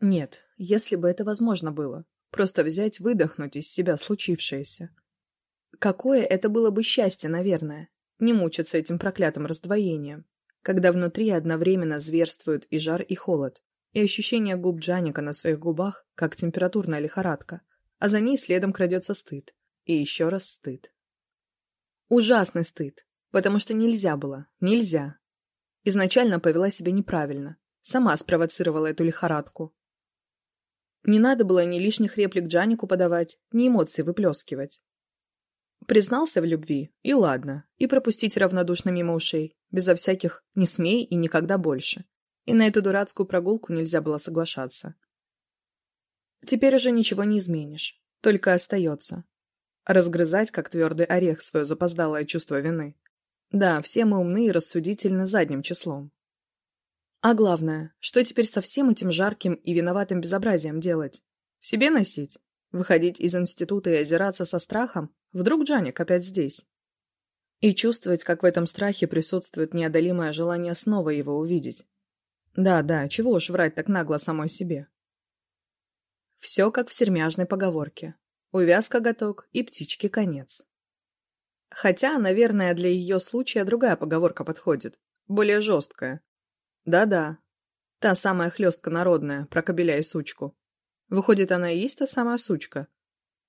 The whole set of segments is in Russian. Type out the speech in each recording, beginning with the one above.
Нет, если бы это возможно было. Просто взять, выдохнуть из себя случившееся. Какое это было бы счастье, наверное, не мучиться этим проклятым раздвоением, когда внутри одновременно зверствуют и жар, и холод, и ощущение губ Джаника на своих губах, как температурная лихорадка, а за ней следом крадется стыд. И еще раз стыд. Ужасный стыд, потому что нельзя было, нельзя. Изначально повела себя неправильно, сама спровоцировала эту лихорадку. Не надо было ни лишних реплик Джанику подавать, ни эмоций выплескивать. Признался в любви, и ладно, и пропустить равнодушно мимо ушей, безо всяких «не смей» и «никогда больше». И на эту дурацкую прогулку нельзя было соглашаться. Теперь уже ничего не изменишь, только остается. Разгрызать, как твердый орех, свое запоздалое чувство вины. Да, все мы умны и рассудительны задним числом, А главное, что теперь со всем этим жарким и виноватым безобразием делать? В себе носить? Выходить из института и озираться со страхом? Вдруг Джаник опять здесь? И чувствовать, как в этом страхе присутствует неодолимое желание снова его увидеть. Да, да, чего уж врать так нагло самой себе. Все как в сермяжной поговорке. Увяз коготок и птичке конец. Хотя, наверное, для ее случая другая поговорка подходит, более жесткая. Да-да, та самая хлестка народная, про кобеля и сучку. Выходит, она и есть та самая сучка?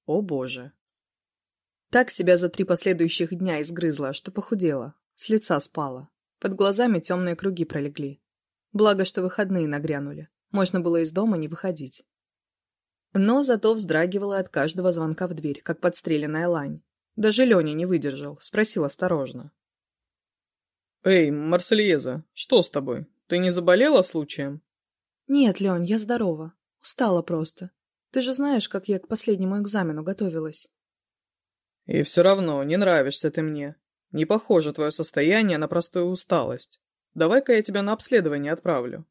О боже. Так себя за три последующих дня изгрызла, что похудела, с лица спала. Под глазами темные круги пролегли. Благо, что выходные нагрянули. Можно было из дома не выходить. Но зато вздрагивала от каждого звонка в дверь, как подстреленная лань. Даже Леня не выдержал, спросил осторожно. Ты не заболела случаем? Нет, Лёнь, я здорова. Устала просто. Ты же знаешь, как я к последнему экзамену готовилась. И все равно, не нравишься ты мне. Не похоже твое состояние на простую усталость. Давай-ка я тебя на обследование отправлю.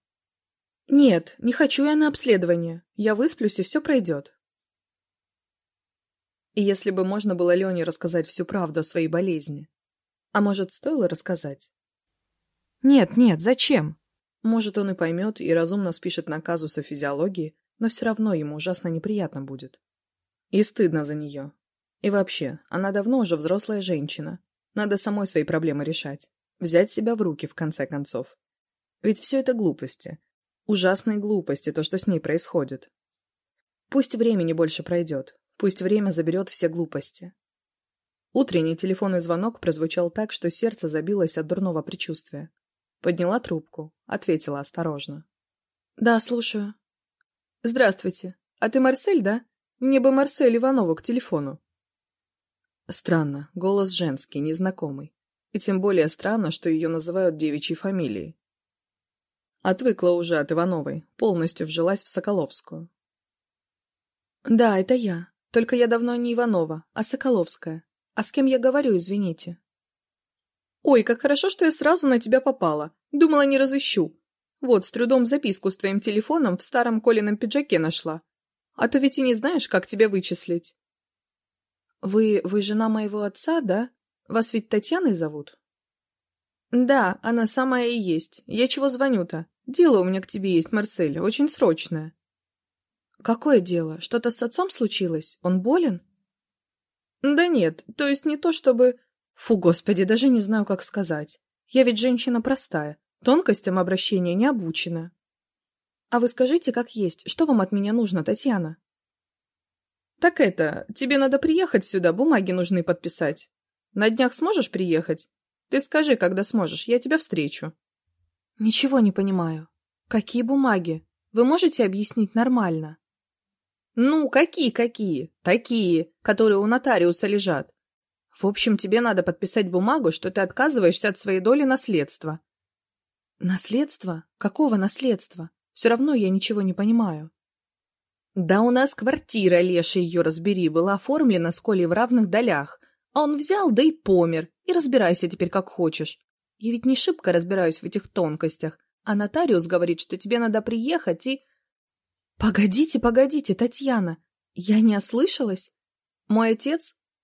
Нет, не хочу я на обследование. Я высплюсь, и все пройдет. И если бы можно было Лене рассказать всю правду о своей болезни. А может, стоило рассказать? Нет, нет, зачем? Может, он и поймет и разумно спишет на казусы физиологии, но все равно ему ужасно неприятно будет. И стыдно за нее. И вообще, она давно уже взрослая женщина. Надо самой свои проблемы решать. Взять себя в руки, в конце концов. Ведь все это глупости. Ужасные глупости, то, что с ней происходит. Пусть времени больше пройдет, Пусть время заберет все глупости. Утренний телефонный звонок прозвучал так, что сердце забилось от дурного предчувствия. Подняла трубку, ответила осторожно. «Да, слушаю». «Здравствуйте. А ты Марсель, да? Мне бы Марсель Иванова к телефону». Странно, голос женский, незнакомый. И тем более странно, что ее называют девичьей фамилией. Отвыкла уже от Ивановой, полностью вжилась в Соколовскую. «Да, это я. Только я давно не Иванова, а Соколовская. А с кем я говорю, извините?» «Ой, как хорошо, что я сразу на тебя попала. Думала, не разыщу. Вот, с трудом записку с твоим телефоном в старом Колином пиджаке нашла. А то ведь и не знаешь, как тебя вычислить». «Вы... вы жена моего отца, да? Вас ведь Татьяной зовут?» «Да, она самая и есть. Я чего звоню-то? Дело у меня к тебе есть, Марсель, очень срочное». «Какое дело? Что-то с отцом случилось? Он болен?» «Да нет, то есть не то чтобы...» «Фу, господи, даже не знаю, как сказать. Я ведь женщина простая, тонкостям обращения не обучена». «А вы скажите, как есть, что вам от меня нужно, Татьяна?» «Так это, тебе надо приехать сюда, бумаги нужны подписать. На днях сможешь приехать? Ты скажи, когда сможешь, я тебя встречу». «Ничего не понимаю. Какие бумаги? Вы можете объяснить нормально?» Ну, какие-какие? Такие, которые у нотариуса лежат. В общем, тебе надо подписать бумагу, что ты отказываешься от своей доли наследства. Наследство? Какого наследства? Все равно я ничего не понимаю. Да у нас квартира, Леша, ее разбери, была оформлена с Колей в равных долях. А он взял, да и помер. И разбирайся теперь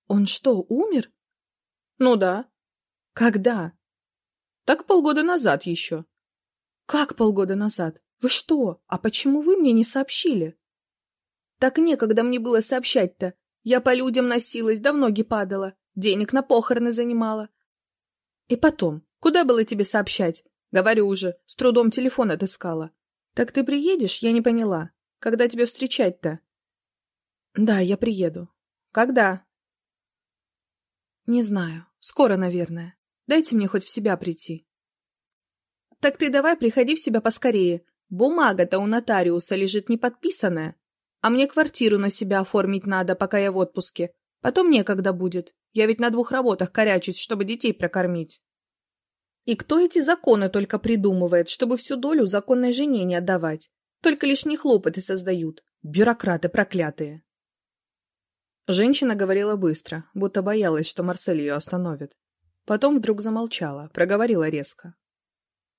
как хочешь. Я ведь не шибко разбираюсь в этих тонкостях. А нотариус говорит, что тебе надо приехать и... «Погодите, погодите, Татьяна! Я не ослышалась? Мой отец, он что, умер?» «Ну да». «Когда?» «Так полгода назад еще». «Как полгода назад? Вы что? А почему вы мне не сообщили? Так некогда мне было сообщать-то. Я по людям носилась, да в ноги падала, денег на похороны занимала. И потом, куда было Не знаю. Скоро, наверное. Дайте мне хоть в себя прийти. Так ты давай приходи в себя поскорее. Бумага-то у нотариуса лежит неподписанная. А мне квартиру на себя оформить надо, пока я в отпуске. Потом некогда будет. Я ведь на двух работах корячусь, чтобы детей прокормить. И кто эти законы только придумывает, чтобы всю долю законной жене не отдавать? Только лишние хлопоты создают. Бюрократы проклятые. Женщина говорила быстро, будто боялась, что Марсель ее остановит. Потом вдруг замолчала, проговорила резко.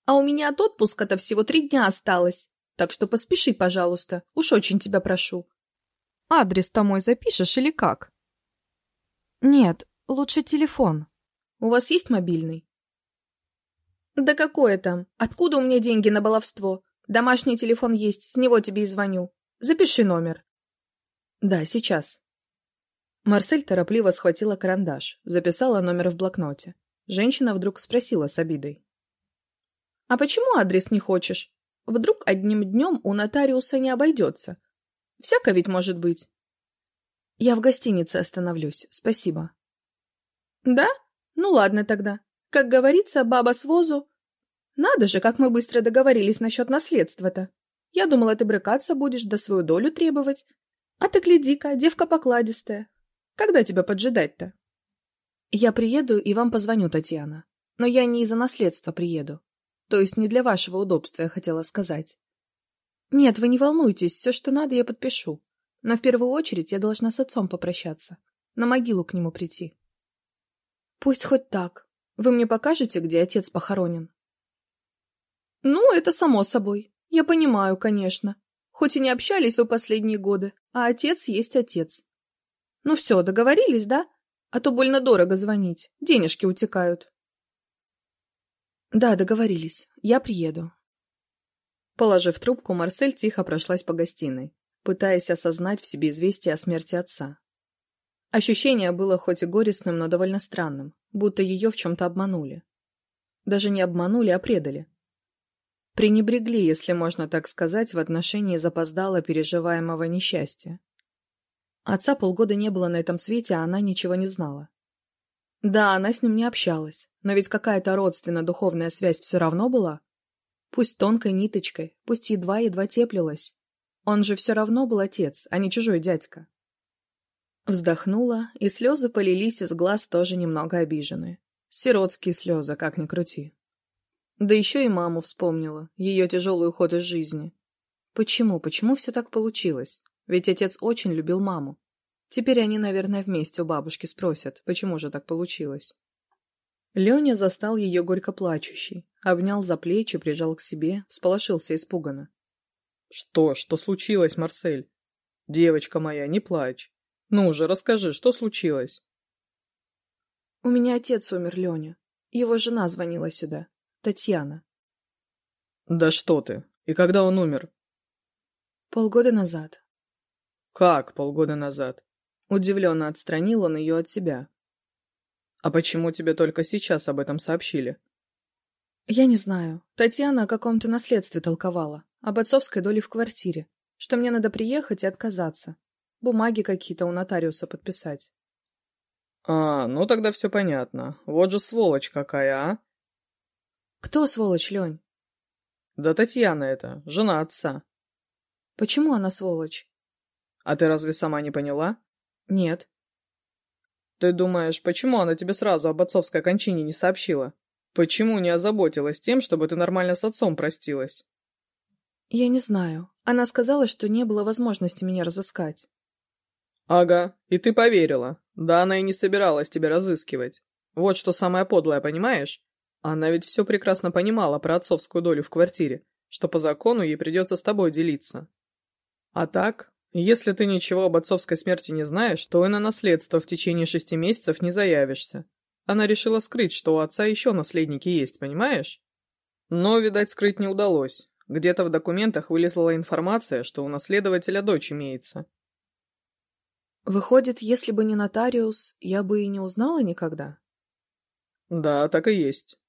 «А у меня от отпуска-то всего три дня осталось, так что поспеши, пожалуйста, уж очень тебя прошу». «Адрес-то мой запишешь или как?» «Нет, лучше телефон». «У вас есть мобильный?» «Да какое там? Откуда у меня деньги на баловство? Домашний телефон есть, с него тебе и звоню. Запиши номер». «Да, сейчас». Марсель торопливо схватила карандаш, записала номер в блокноте. Женщина вдруг спросила с обидой. «А почему адрес не хочешь? Вдруг одним днем у нотариуса не обойдется? Всяко ведь может быть». «Я в гостинице остановлюсь, спасибо». «Да? Ну ладно тогда. Как говорится, баба с возу...» «Надо же, как мы быстро договорились насчет наследства-то. Я думала, ты брыкаться будешь, да свою долю требовать. А ты гляди-ка, девка покладистая, когда тебя поджидать-то? Я приеду и вам позвоню, Татьяна. Но я не из-за наследства приеду. То есть не для вашего удобства, я хотела сказать. Нет, вы не волнуйтесь, все, что надо, я подпишу. Но в первую очередь я должна с отцом попрощаться. На могилу к нему прийти. Пусть хоть так. Вы мне покажете, где отец похоронен? Ну, это само собой. Я понимаю, конечно. Хоть и не общались вы последние годы, а отец есть отец. Ну все, договорились, да? А то больно дорого звонить. Денежки утекают. Да, договорились. Я приеду. Положив трубку, Марсель тихо прошлась по гостиной, пытаясь осознать в себе известие о смерти отца. Ощущение было хоть и горестным, но довольно странным, будто ее в чем-то обманули. Даже не обманули, а предали. Пренебрегли, если можно так сказать, в отношении запоздало переживаемого несчастья. Отца полгода не было на этом свете, а она ничего не знала. Да, она с ним не общалась, но ведь какая-то родственно-духовная связь все равно была. Пусть тонкой ниточкой, пусть едва-едва теплилась. Он же все равно был отец, а не чужой дядька. Вздохнула, и слезы полились из глаз тоже немного обижены. Сиротские слезы, как ни крути. Да еще и маму вспомнила, ее тяжелый уход из жизни. Почему, почему все так получилось? Ведь отец очень любил маму. Теперь они, наверное, вместе у бабушки спросят, почему же так получилось. Леня застал ее горько плачущей, обнял за плечи, прижал к себе, всполошился испуганно. — Что, что случилось, Марсель? Девочка моя, не плачь. Ну же, расскажи, что случилось? — У меня отец умер, Леня. Его жена звонила сюда. Татьяна. — Да Как полгода назад? Удивленно отстранил он ее от себя. А почему тебе только сейчас об этом сообщили? Я не знаю. Татьяна о каком-то наследстве толковала, об отцовской доле в квартире, что мне надо приехать и отказаться. Бумаги какие-то у нотариуса подписать. А, ну тогда все понятно. Вот же сволочь какая, а? Кто сволочь, Лень? Да Татьяна это, жена отца. Почему она сволочь? А ты разве сама не поняла? Нет. Ты думаешь, почему она тебе сразу об отцовской кончине не сообщила? Почему не озаботилась тем, чтобы ты нормально с отцом простилась? Я не знаю. Она сказала, что не было возможности меня разыскать. Ага, и ты поверила. Да она и не собиралась тебя разыскивать. Вот что самое подлое, понимаешь? Она ведь все прекрасно понимала про отцовскую долю в квартире, что по закону ей придется с тобой делиться. А так, если ты ничего об отцовской смерти не знаешь, то и на наследство в течение шести месяцев не заявишься. Она решила скрыть, что у отца еще наследники есть, понимаешь? Но, видать, скрыть не удалось. Где-то в документах вылезла информация, что у наследователя дочь имеется. Выходит, если бы не нотариус, я бы и не узнала никогда? Да, так и есть.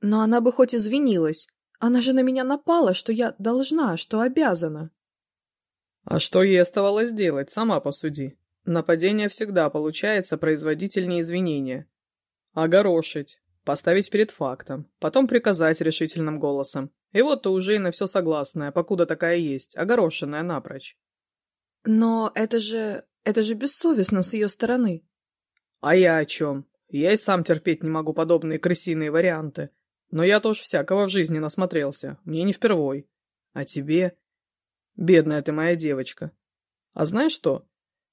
Но она бы хоть извинилась. Она же на меня напала, что я должна, что обязана. А что ей оставалось делать, сама посуди. Нападение всегда получается производительнее извинения. Огорошить, поставить перед фактом, потом приказать решительным голосом. И вот ты уже и на все согласная, покуда такая есть, огорошенная напрочь. Но это же... это же бессовестно с ее стороны. А я о чем? Я и Бедная ты моя девочка. А знаешь что?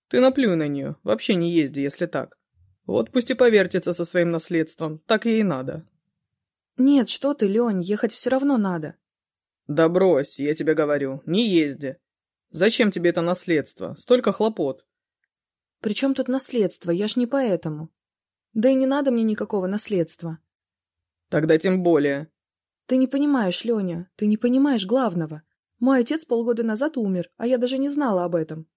Ты наплюй на нее, вообще не езди, если так. Вот пусть и повертится со своим наследством, так ей и надо. Нет, что ты, Лень, ехать все равно надо. Да брось, я тебе говорю, не езди. Зачем тебе это наследство? Столько хлопот. При чем тут наследство? Я ж не поэтому. Да и не надо мне никакого наследства. Тогда тем более. Ты не понимаешь, Леня, ты не понимаешь главного. Мой отец полгода назад умер, а я даже не знала об этом.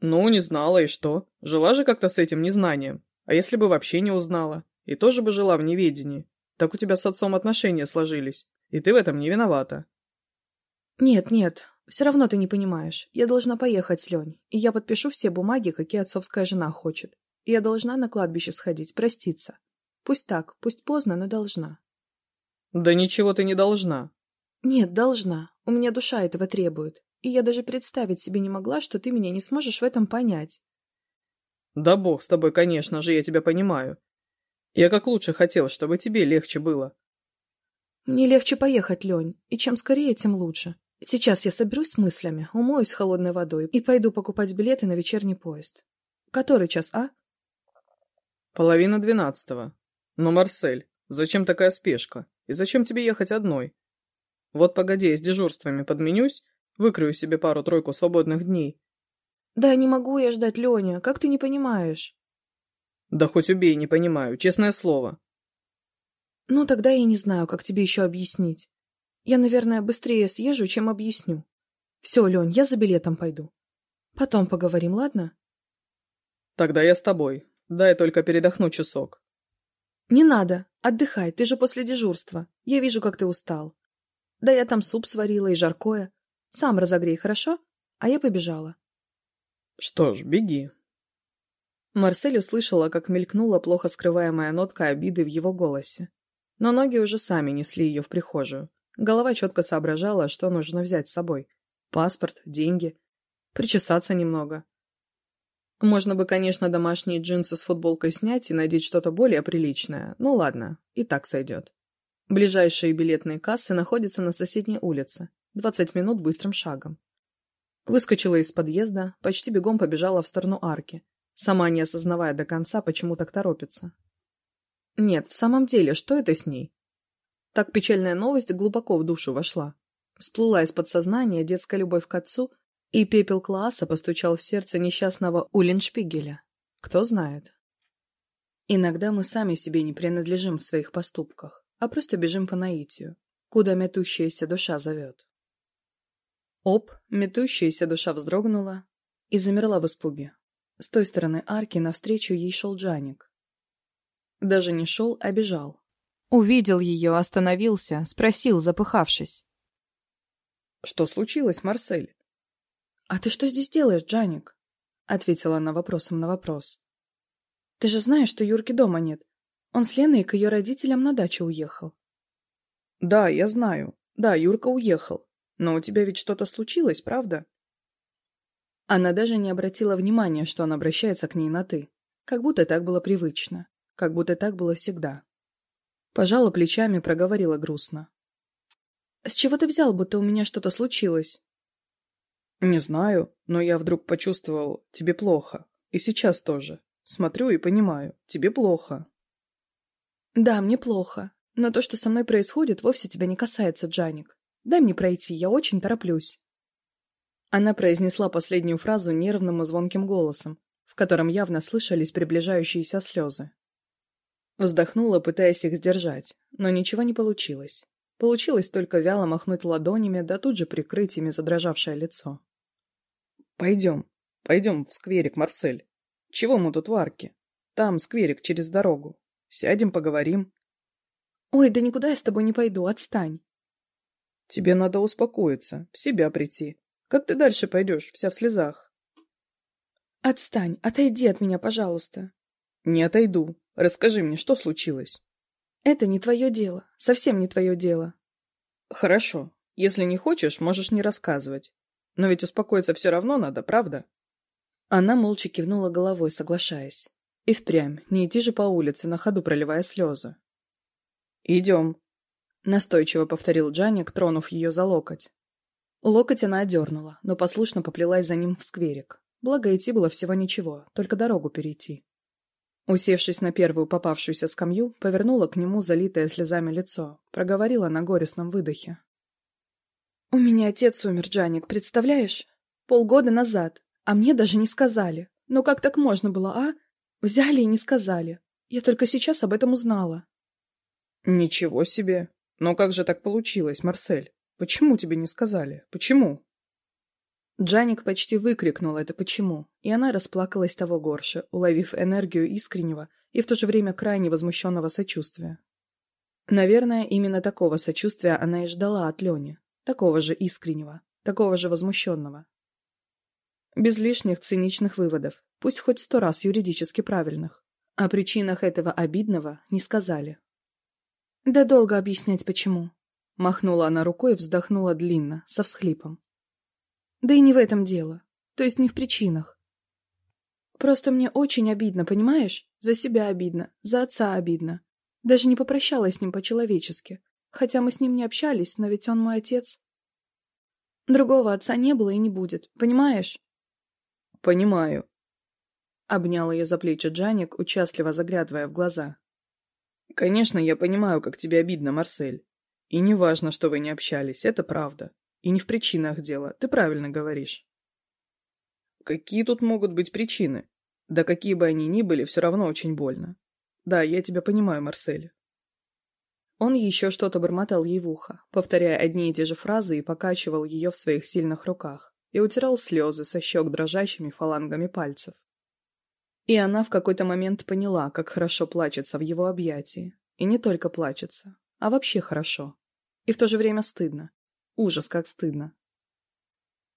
Ну, не знала, и что? Жила же как-то с этим незнанием. А если бы вообще не узнала? И тоже бы жила в неведении. Так у тебя с отцом отношения сложились, и ты в этом не виновата. Нет, нет, все равно ты не понимаешь. Я должна поехать, Лень, и я подпишу все бумаги, какие отцовская жена хочет. И я должна на кладбище сходить, проститься. Пусть так, пусть поздно, но должна. Да ничего ты не должна. Нет, должна. У меня душа этого требует, и я даже представить себе не могла, что ты меня не сможешь в этом понять. Да бог с тобой, конечно же, я тебя понимаю. Я как лучше хотел, чтобы тебе легче было. Мне легче поехать, Лень, и чем скорее, тем лучше. Сейчас я соберусь с мыслями, умоюсь холодной водой и пойду покупать билеты на вечерний поезд. Который час, а? Половина двенадцатого. Но, Марсель, зачем такая спешка? И зачем тебе ехать одной? Вот погоди, с дежурствами подменюсь, выкрою себе пару-тройку свободных дней. Да не могу я ждать, Леня, как ты не понимаешь? Да хоть убей, не понимаю, честное слово. Ну, тогда я не знаю, как тебе еще объяснить. Я, наверное, быстрее съезжу, чем объясню. Все, Лень, я за билетом пойду. Потом поговорим, ладно? Тогда я с тобой. Дай только передохну часок. Не надо. Отдыхай, ты же после дежурства. Я вижу, как ты устал. Да я там суп сварила и жаркое. Сам разогрей, хорошо? А я побежала. Что ж, беги. Марсель услышала, как мелькнула плохо скрываемая нотка обиды в его голосе. Но ноги уже сами несли ее в прихожую. Голова четко соображала, что нужно взять с собой. Паспорт, деньги. Причесаться немного. Можно бы, конечно, домашние джинсы с футболкой снять и надеть что-то более приличное. Ну ладно, и так сойдет. Ближайшие билетные кассы находятся на соседней улице. 20 минут быстрым шагом. Выскочила из подъезда, почти бегом побежала в сторону арки, сама не осознавая до конца, почему так торопится. Нет, в самом деле, что это с ней? Так печальная новость глубоко в душу вошла. Всплыла из подсознания детская любовь к отцу и пепел класса постучал в сердце несчастного Уллиншпигеля. Кто знает. Иногда мы сами себе не принадлежим в своих поступках, а просто бежим по наитию, куда метущаяся душа зовет. Оп, метущаяся душа вздрогнула и замерла в испуге. С той стороны арки навстречу ей шел Джаник. Даже не шел, а бежал. Увидел ее, остановился, спросил, запыхавшись. «Что случилось, Марсель?» «А ты что здесь делаешь, Джаник?» — ответила она вопросом на вопрос. «Ты же знаешь, что Юрки дома нет. Он с Леной к ее родителям на дачу уехал. — Да, я знаю. Да, Юрка уехал. Но у тебя ведь что-то случилось, правда? Она даже не обратила внимания, что он обращается к ней на «ты». Как будто так было привычно. Как будто так было всегда. Пожала плечами, проговорила грустно. «С чего ты взял, будто у меня что-то случилось?» «Не знаю, но я вдруг почувствовал, тебе плохо. И сейчас тоже. Смотрю и понимаю, тебе плохо». Да, мне плохо. Но то, что со мной происходит, вовсе тебя не касается, Джаник. Дай мне пройти, я очень тороплюсь. Она произнесла последнюю фразу нервным и звонким голосом, в котором явно слышались приближающиеся слезы. Вздохнула, пытаясь их сдержать, но ничего не получилось. Получилось только вяло махнуть ладонями, да тут же прикрыть ими задрожавшее лицо. «Пойдем, пойдем в скверик, Марсель. Чего мы тут в арке? Там скверик через дорогу. Сядем, поговорим. Ой, да никуда я с тобой не пойду, отстань. Тебе надо успокоиться, в себя прийти. Как ты дальше пойдешь, вся в слезах? Отстань, отойди от меня, пожалуйста. Не отойду. Расскажи мне, что случилось? Это не твое дело, совсем не твое дело. Хорошо. Если не хочешь, можешь не рассказывать. Но ведь успокоиться все равно надо, правда? Она молча кивнула головой, соглашаясь. И впрямь, не neiди же по улице, на ходу проливая слезы. «Идем», — настойчиво повторил Джаник, тронув ее за локоть. Локоть она одернула, но послушно поплелась за ним в скверик. Благо, идти было всего ничего, только дорогу перейти. Усевшись на первую попавшуюся скамью, повернула к нему залитое слезами лицо, проговорила на горестном выдохе. «У меня отец умер, Джаник, представляешь? Полгода назад, а мне даже не сказали. Но ну как так можно было, а? Взяли и не сказали. Я только сейчас об этом узнала». «Ничего себе! Но как же так получилось, Марсель? Почему тебе не сказали? Почему?» Джаник почти выкрикнул это «почему», и она расплакалась того горше, уловив энергию искреннего и в то же время крайне возмущенного сочувствия. Наверное, именно такого сочувствия она и ждала от Лени, такого же искреннего, такого же возмущенного. Без лишних циничных выводов, пусть хоть сто раз юридически правильных. О причинах этого обидного не сказали. «Да долго объяснять, почему», — махнула она рукой и вздохнула длинно, со всхлипом. Да и не в этом дело. То есть не в причинах. Просто мне очень обидно, понимаешь? За себя обидно, за отца обидно. Даже не попрощалась с ним по-человечески. Хотя мы с ним не общались, но ведь он мой отец. Другого отца не было и не будет, понимаешь? понимаю». Обнял ее за плечи Джаник, участливо заглядывая в глаза. «Конечно, я понимаю, как тебе обидно, Марсель. И не важно, что вы не общались, это правда. И не в причинах дело, ты правильно говоришь». «Какие тут могут быть причины? Да какие бы они ни были, все равно очень больно. Да, я тебя понимаю, Марсель». Он еще что-то бормотал ей в ухо, повторяя одни и те же фразы и покачивал ее в своих сильных руках. и утирал слезы со щек дрожащими фалангами пальцев. И она в какой-то момент поняла, как хорошо плачется в его объятии. И не только плачется, а вообще хорошо. И в то же время стыдно. Ужас, как стыдно.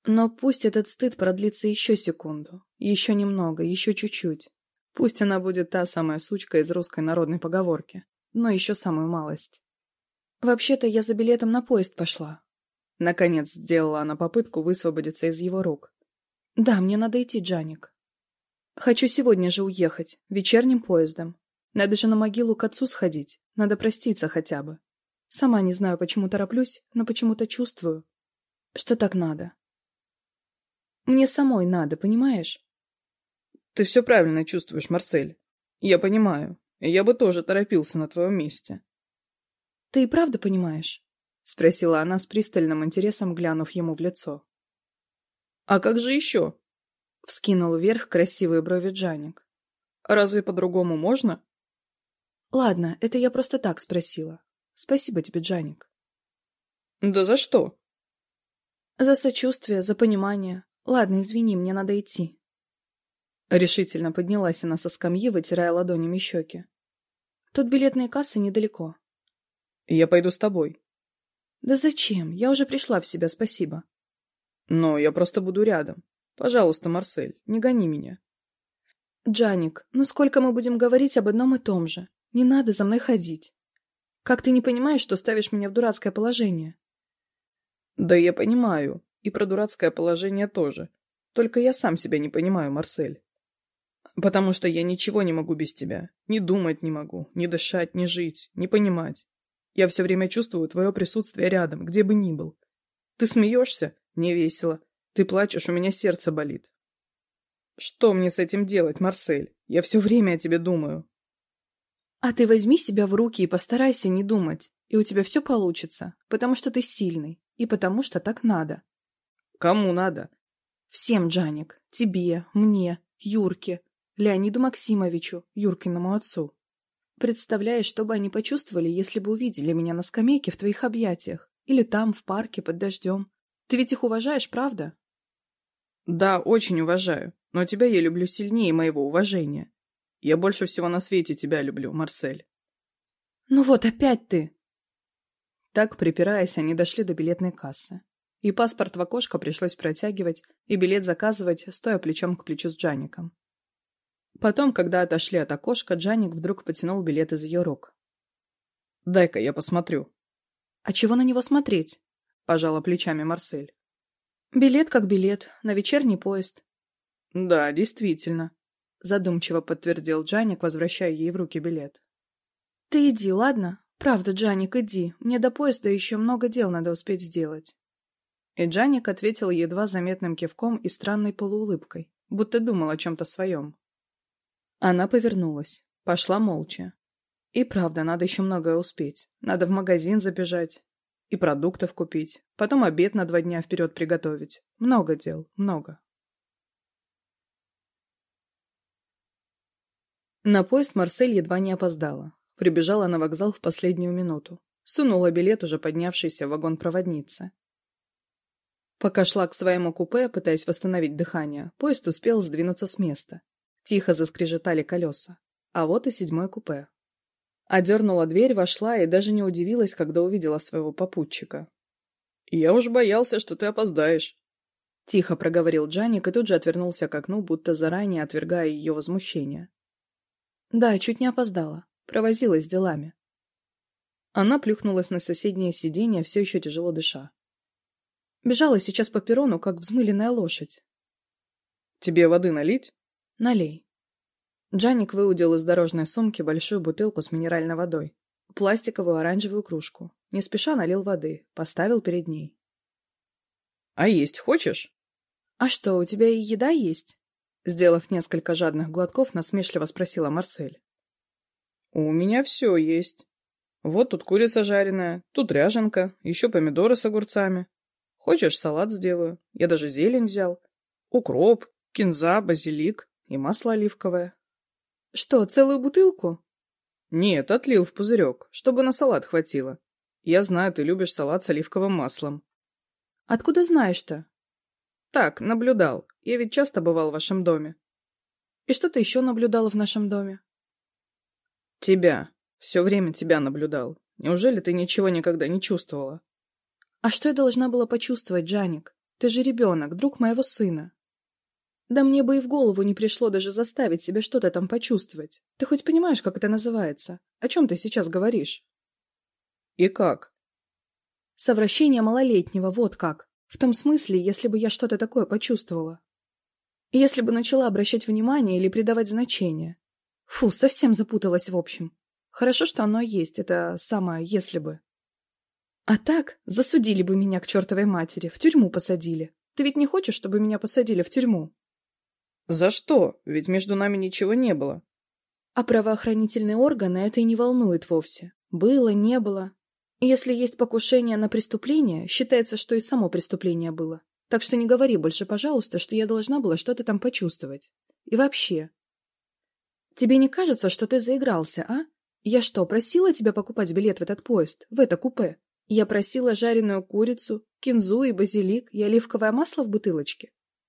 Но пусть этот стыд продлится еще секунду, еще немного, еще чуть-чуть. Пусть она будет та самая сучка из русской народной поговорки, но еще самую малость. Вообще-то я за билетом на поезд пошла. Наконец сделала она попытку высвободиться из его рук. «Да, мне надо идти, Джаник. Хочу сегодня же уехать, вечерним поездом. Надо же на могилу к отцу сходить, надо проститься хотя бы. Сама не знаю, почему тороплюсь, но почему-то чувствую, что так надо. Мне самой надо, понимаешь?» «Ты все правильно чувствуешь, Марсель. Я понимаю. Я бы тоже торопился на твоем месте». «Ты и правда понимаешь?» Спросила она с пристальным интересом, глянув ему в лицо. А как же еще? Вскинул вверх красивые брови Джаник. Разве по-другому можно? Ладно, это я просто так спросила. Спасибо тебе, Джаник. Да за что? За сочувствие, за понимание. Ладно, извини, мне надо идти. Решительно поднялась она со скамьи, вытирая ладонями щеки. Тут билетные кассы недалеко. Я пойду с тобой. Да Да Зачем? Я уже пришла в себя, спасибо. Но я просто буду рядом. Пожалуйста, Марсель, не гони меня. Джаник, ну сколько мы будем говорить об одном и том же? Не надо за мной ходить. Как ты не понимаешь, что ставишь меня в дурацкое положение? Да я понимаю. И про дурацкое положение тоже. Только я сам себя не понимаю, Марсель. Потому что я ничего не могу без тебя. Не думать не могу, не дышать, не жить, не понимать. Я все время чувствую твое присутствие рядом, где бы ни был. Ты смеешься? Мне весело. Ты плачешь, у меня сердце болит. Что мне с этим делать, Марсель? Я все время о тебе думаю. А ты возьми себя в руки и постарайся не думать, и у тебя все получится, потому что ты сильный, и потому что так надо. Кому надо? Всем, Джаник. Тебе, мне, Юрке, Леониду Максимовичу, Юркиному отцу. Представляешь, чтобы они почувствовали, если бы увидели меня на скамейке в твоих объятиях или там, в парке, под дождем. Ты ведь их уважаешь, правда? Да, очень уважаю, но тебя я люблю сильнее моего уважения. Я больше всего на свете тебя люблю, Марсель. Ну вот опять ты! Так, припираясь, они дошли до билетной кассы. И паспорт в окошко пришлось протягивать, и билет заказывать, стоя плечом к плечу с Джаником. Потом, когда отошли от окошка, Джаник вдруг потянул билет из ее рук. «Дай-ка я посмотрю». «А чего на него смотреть?» – пожала плечами Марсель. «Билет как билет, на вечерний поезд». «Да, действительно», – задумчиво подтвердил Джаник, возвращая ей в руки билет. «Ты иди, ладно? Правда, Джаник, иди. Мне до поезда еще много дел надо успеть сделать». И Джаник ответил едва заметным кивком и странной полуулыбкой, будто думал о чем-то своем. Она повернулась. Пошла молча. И правда, надо еще многое успеть. Надо в магазин забежать. И продуктов купить. Потом обед на два дня вперед приготовить. Много дел, много. На поезд Марсель едва не опоздала. Прибежала на вокзал в последнюю минуту. Сунула билет уже поднявшийся в вагон проводницы. Пока шла к своему купе, пытаясь восстановить дыхание, поезд успел сдвинуться с места. Тихо заскрежетали колеса. А вот и седьмое купе. Одернула дверь, вошла и даже не удивилась, когда увидела своего попутчика. «Я уж боялся, что ты опоздаешь», — тихо проговорил Джаник и тут же отвернулся к окну, будто заранее отвергая ее возмущение. «Да, чуть не опоздала. Провозилась делами». Она плюхнулась на соседнее сиденье, все еще тяжело дыша. Бежала сейчас по перрону, как взмыленная лошадь. «Тебе воды налить?» Налей. Джаник выудил из дорожной сумки большую бутылку с минеральной водой, пластиковую оранжевую кружку. Не спеша налил воды, поставил перед ней. «А есть хочешь?» «А что, у тебя и еда есть?» Сделав несколько жадных глотков, насмешливо спросила Марсель. «У меня все есть. Вот тут И масло оливковое. что, целую бутылку?» «Нет, отлил в пузырек, чтобы на салат хватило. Я знаю, ты любишь салат с оливковым маслом». «Откуда знаешь-то?» «Так, наблюдал. Я ведь часто бывал в вашем доме». «И что ты еще наблюдал в нашем доме?» «Тебя. Все время тебя наблюдал. Неужели ты ничего никогда не чувствовала?» «А что я должна была почувствовать, Джаник? Ты же ребенок, друг моего сына. Да мне бы и в голову не пришло даже заставить себя что-то там почувствовать. Ты хоть понимаешь, как это называется? О чем ты сейчас говоришь? И как? Совращение малолетнего, вот как. В том смысле, если бы я что-то такое почувствовала. Если бы начала обращать внимание или придавать значение. Фу, совсем запуталась в общем. Хорошо, что оно есть, это самое «если бы». А так, засудили бы меня к чертовой матери, в тюрьму посадили. Ты ведь не хочешь, чтобы меня посадили в тюрьму? «За что? Ведь между нами ничего не было». А правоохранительные органы это и не волнует вовсе. Было, не было. Если есть покушение на преступление, считается, что и само преступление было. Так что не говори больше, пожалуйста, что я должна была что-то там почувствовать. И вообще. Тебе не кажется, что ты заигрался, а? Я что, просила тебя покупать билет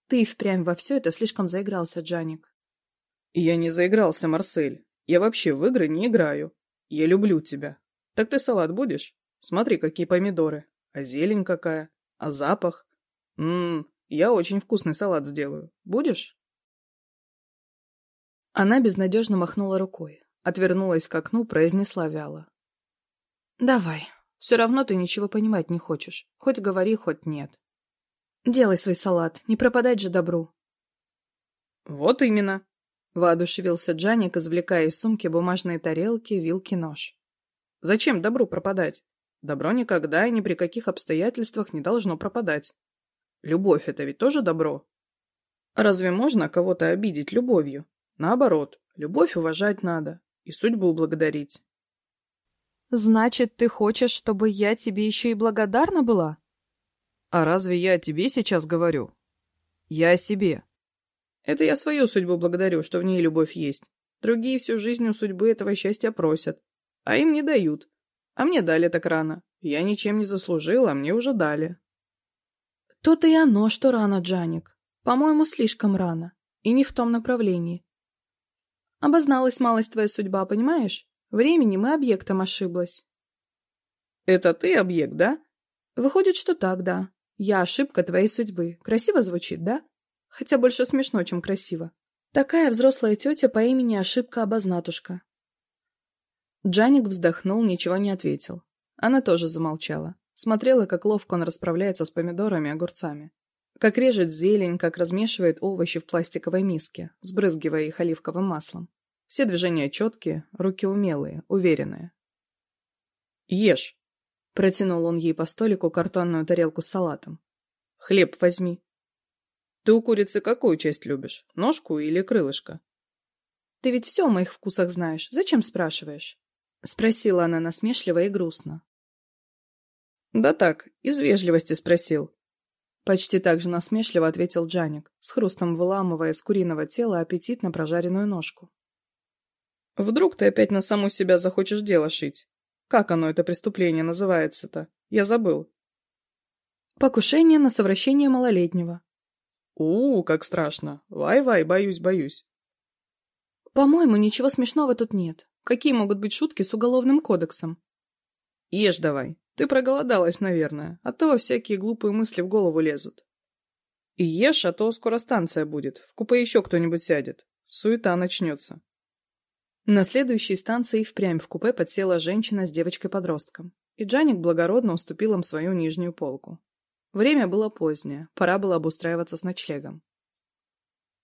Ты впрямь во все это слишком заигрался, Джаник. Я не заигрался, Марсель. Я вообще в игры не играю. Я люблю тебя. Так ты салат будешь? Смотри, какие помидоры. А зелень какая. А запах. Ммм, я очень вкусный салат сделаю. Будешь? Она безнадежно махнула рукой, отвернулась к окну, произнесла вяло. «Давай. Все равно ты ничего понимать не хочешь. Хоть говори, хоть нет. Делай свой салат, не пропадать же добру. Вот именно. Воодушевился Джаник, извлекая из сумки бумажные тарелки, вилки, нож. Зачем добру пропадать? Добро никогда и ни при каких обстоятельствах не должно пропадать. Любовь — это ведь тоже добро. Разве можно кого-то обидеть любовью? Наоборот, любовь уважать надо и судьбу благодарить. Значит, ты хочешь, чтобы я тебе еще и благодарна была? А разве я о тебе сейчас говорю? Я о себе. Это я свою судьбу благодарю, что в ней любовь есть. Другие всю жизнь у судьбы этого счастья просят, а им не дают. А мне дали так рано. Я ничем не заслужила, а мне уже дали. То-то и оно, что рано, Джаник. По-моему, слишком рано. И не в том направлении. Обозналась малость твоя судьба, понимаешь? Временем и объектом ошиблась. Это ты объект, да? Выходит, что так, да. Я ошибка твоей судьбы. Красиво звучит, да? Хотя больше смешно, чем красиво. Такая взрослая тетя по имени Ошибка Обознатушка. Джаник вздохнул, ничего не ответил. Она тоже замолчала. Смотрела, как ловко он расправляется с помидорами и огурцами. Как режет зелень, как размешивает овощи в пластиковой миске, сбрызгивая их оливковым маслом. Все движения четкие, руки умелые, уверенные. «Ешь!» — Протянул он ей по столику картонную тарелку с салатом. «Хлеб возьми». «Ты у курицы какую часть любишь? Ножку или крылышко?» «Ты ведь все о моих вкусах знаешь. Зачем спрашиваешь?» Спросила она насмешливо и грустно. «Да так, из вежливости спросил». Почти так же насмешливо ответил Джаник, с хрустом выламывая из куриного тела аппетитно прожаренную ножку. «Вдруг ты опять на саму себя захочешь дело шить?» Как оно, это преступление, называется-то? Я забыл. Покушение на совращение малолетнего. У, как страшно. Вай-вай, боюсь, боюсь. По-моему, ничего смешного тут нет. Какие могут быть шутки с уголовным кодексом? Ешь давай. Ты проголодалась, наверное. А то всякие глупые мысли в голову лезут. И ешь, а то скоро станция будет. В купе еще кто-нибудь сядет. Суета начнется. На следующей станции впрямь в купе подсела женщина с девочкой-подростком, и Джаник благородно уступил им свою нижнюю полку. Время было позднее, пора было обустраиваться с ночлегом.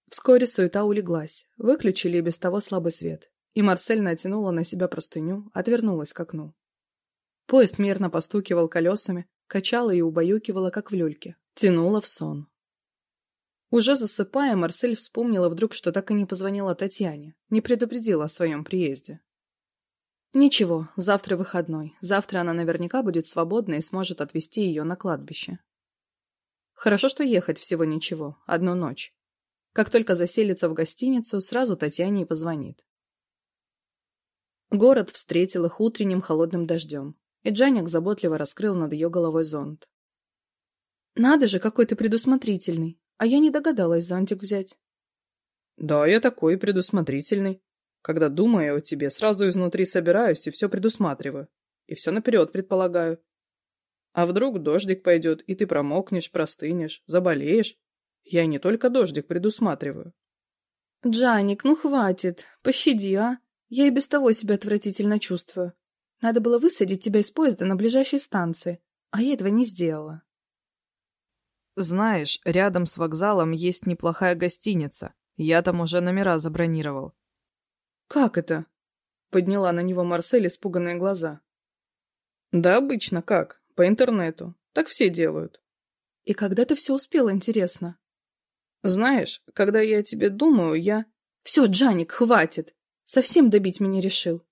Вскоре суета улеглась, выключили и без того слабый свет, и Марсель натянула на себя простыню, отвернулась к окну. Поезд мерно постукивал колесами, качала и убаюкивала, как в люльке, тянула в сон. Уже засыпая, Марсель вспомнила вдруг, что так и не позвонила Татьяне, не предупредила о своем приезде. Ничего, завтра выходной. Завтра она наверняка будет свободна и сможет отвезти ее на кладбище. Хорошо, что ехать всего ничего, одну ночь. Как только заселится в гостиницу, сразу Татьяне и позвонит. Город встретил их утренним холодным дождем, и Джаник заботливо раскрыл над ее головой зонт. «Надо же, какой ты предусмотрительный!» а я не догадалась зонтик взять. — Да, я такой предусмотрительный. Когда думаю о тебе, сразу изнутри собираюсь и все предусматриваю. И все наперед предполагаю. А вдруг дождик пойдет, и ты промокнешь, простынешь, заболеешь? Я не только дождик предусматриваю. — Джаник, ну хватит, пощади, а? Я и без того себя отвратительно чувствую. Надо было высадить тебя из поезда на ближайшей станции, а я этого не сделала. Знаешь, рядом с вокзалом есть неплохая гостиница. Я там уже номера забронировал. Как это? Подняла на него Марсель испуганные глаза. Да обычно как, по интернету. Так все делают. И когда ты все успел, интересно? Знаешь, когда я о тебе думаю, я... Все, Джаник, хватит. Совсем добить меня решил.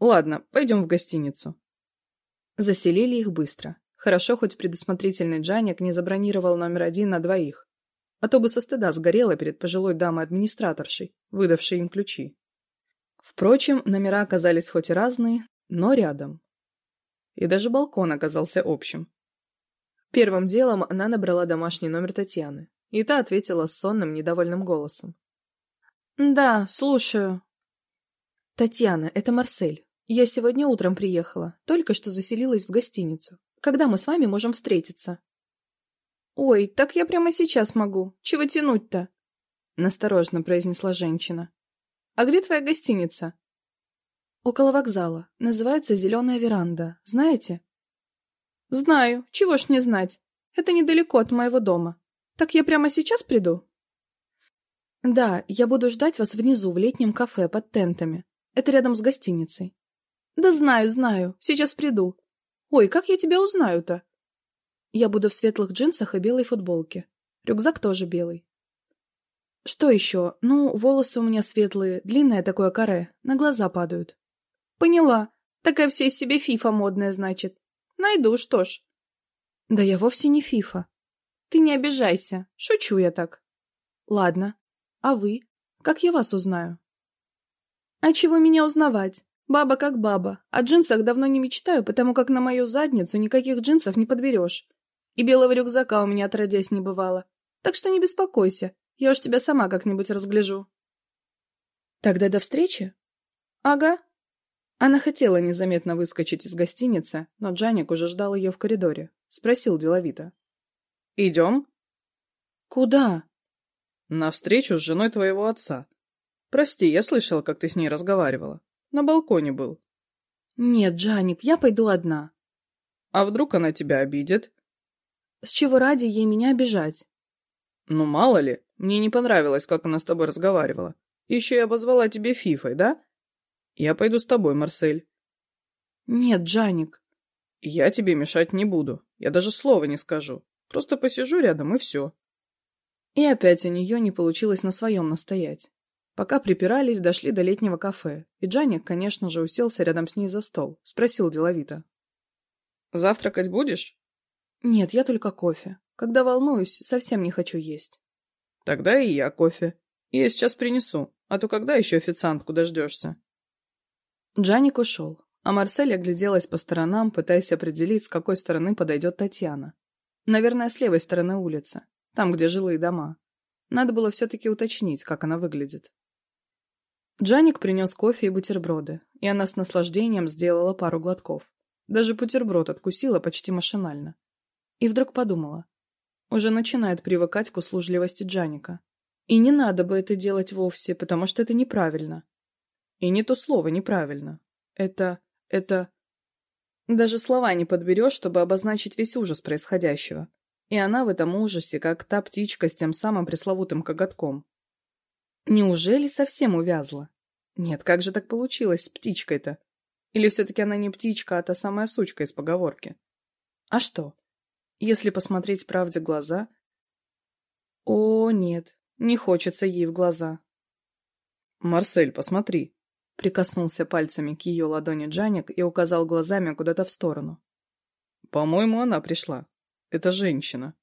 Ладно, пойдем в гостиницу. Заселили их быстро. Хорошо, хоть предусмотрительный Джаник не забронировал номер один на двоих. А то бы со стыда сгорела перед пожилой дамой-администраторшей, выдавшей им ключи. Впрочем, номера оказались хоть и разные, но рядом и даже балкон оказался общим. Первым делом она набрала домашний номер Татьяны, и та ответила сонным, недовольным голосом. «Да, слушаю». «Татьяна, это Марсель. Я сегодня утром приехала, только что заселилась в гостиницу. Когда мы с вами можем встретиться?» «Ой, так я прямо сейчас могу. Чего тянуть-то?» Насторожно произнесла женщина. «А где твоя гостиница?» Около вокзала. Называется «Зеленая веранда». Знаете? Знаю. Чего ж не знать. Это недалеко от моего дома. Так я прямо сейчас приду? Да, я буду ждать вас внизу в летнем кафе под тентами. Это рядом с гостиницей. Да знаю, знаю. Сейчас приду. Ой, как я тебя узнаю-то? Я буду в светлых джинсах и белой футболке. Рюкзак тоже белый. Что еще? Ну, волосы у меня светлые, длинное такое каре, на глаза падают. Поняла. Такая вся из себя фифа модная, значит. Найду, что ж. Да я вовсе не фифа. Ты не обижайся. Шучу я так. Ладно. А вы? Как я вас узнаю? А чего меня узнавать? Баба как баба. О джинсах давно не мечтаю, потому как на мою задницу никаких джинсов не подберешь. И белого рюкзака у меня отродясь не бывало. Так что не беспокойся, я уж тебя сама как-нибудь разгляжу. Тогда до встречи? Ага. Она хотела незаметно выскочить из гостиницы, но Джаник уже ждал ее в коридоре. Спросил деловито. Идем? Куда? На встречу с женой твоего отца. Прости, я слышал, как ты с ней разговаривала. На балконе был. Нет, Джаник, я пойду одна. А вдруг она тебя обидит? С чего ради ей меня обижать? Ну, мало ли, мне не понравилось, как она с тобой разговаривала. Еще и обозвала тебе Фифой, да? Я пойду с тобой, Марсель. Нет, Джаник. Я тебе мешать не буду. Я даже слова не скажу. Просто посижу рядом, и все. И опять у нее не получилось на своем настоять. Пока припирались, дошли до летнего кафе, и Джаник, конечно же, уселся рядом с ней за стол, спросил деловито. «Завтракать будешь?» «Нет, я только кофе. Когда волнуюсь, совсем не хочу есть». «Тогда и я кофе. Я сейчас принесу, а то когда еще официантку дождешься?» Джаник ушел, а Марсель огляделась по сторонам, пытаясь определить, с какой стороны подойдет Татьяна. Наверное, с левой стороны улицы, там, где жилые дома. Надо было все-таки уточнить, как она выглядит. Джаник принес кофе и бутерброды, и она с наслаждением сделала пару глотков. Даже бутерброд откусила почти машинально. И вдруг подумала. Уже начинает привыкать к услужливости Джаника. И не надо бы это делать вовсе, потому что это неправильно. И не то слово «неправильно». Это... это... Даже слова не подберешь, чтобы обозначить весь ужас происходящего. И она в этом ужасе, как та птичка с тем самым пресловутым коготком. Неужели совсем увязла? Нет, как же так получилось с птичкой-то? Или все-таки она не птичка, а та самая сучка из поговорки? А что? Если посмотреть правде глаза... О, нет, не хочется ей в глаза. «Марсель, посмотри!» Прикоснулся пальцами к ее ладони Джаник и указал глазами куда-то в сторону. «По-моему, она пришла. Это женщина».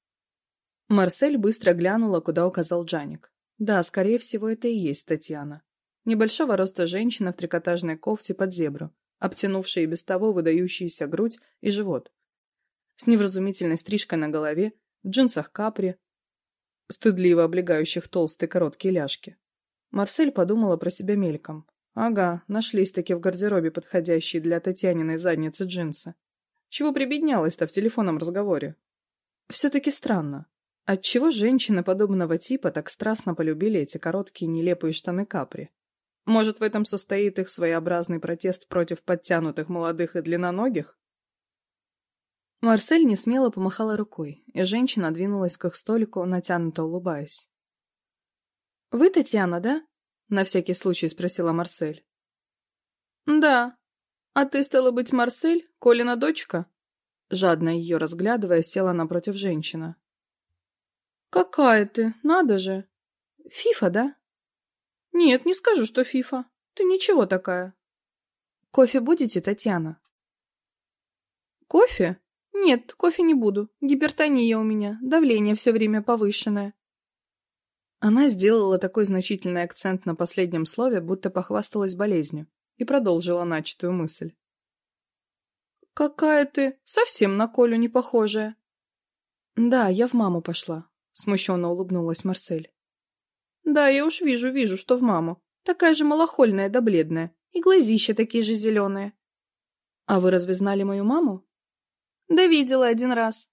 Марсель быстро глянула, куда указал Джаник. Да, скорее всего, это и есть Татьяна. Небольшого роста женщина в трикотажной кофте под зебру, обтянувшая и без того выдающиеся грудь и живот. С невразумительной стрижкой на голове, в джинсах капри, стыдливо облегающих толстые короткие ляжки. Марсель подумала про себя мельком. Ага, нашлись-таки в гардеробе подходящие для Татьяниной задницы джинсы. Чего прибеднялась-то в телефонном разговоре? Все-таки странно. Отчего женщины подобного типа так страстно полюбили эти короткие нелепые штаны капри? Может, в этом состоит их своеобразный протест против подтянутых молодых и длинноногих? Марсель несмело помахала рукой, и женщина двинулась к их столику, натянуто улыбаясь. «Вы Татьяна, да?» — на всякий случай спросила Марсель. «Да. А ты, стала быть, Марсель, Колина дочка?» Жадно ее разглядывая, села напротив женщина. Какая ты, надо же. Фифа, да? Нет, не скажу, что Фифа. Ты ничего такая. Кофе будете, Татьяна? Кофе? Нет, кофе не буду. Гипертония у меня, давление все время повышенное. Она сделала такой значительный акцент на последнем слове, будто похвасталась болезнью, и продолжила начатую мысль. «Какая ты, совсем на Колю не похожая!» «Да, я в маму пошла смущенно улыбнулась Марсель. «Да, я уж вижу, вижу, что в маму. Такая же малохольная да бледная, и глазища такие же зеленые». «А вы разве знали мою маму?» «Да видела один раз.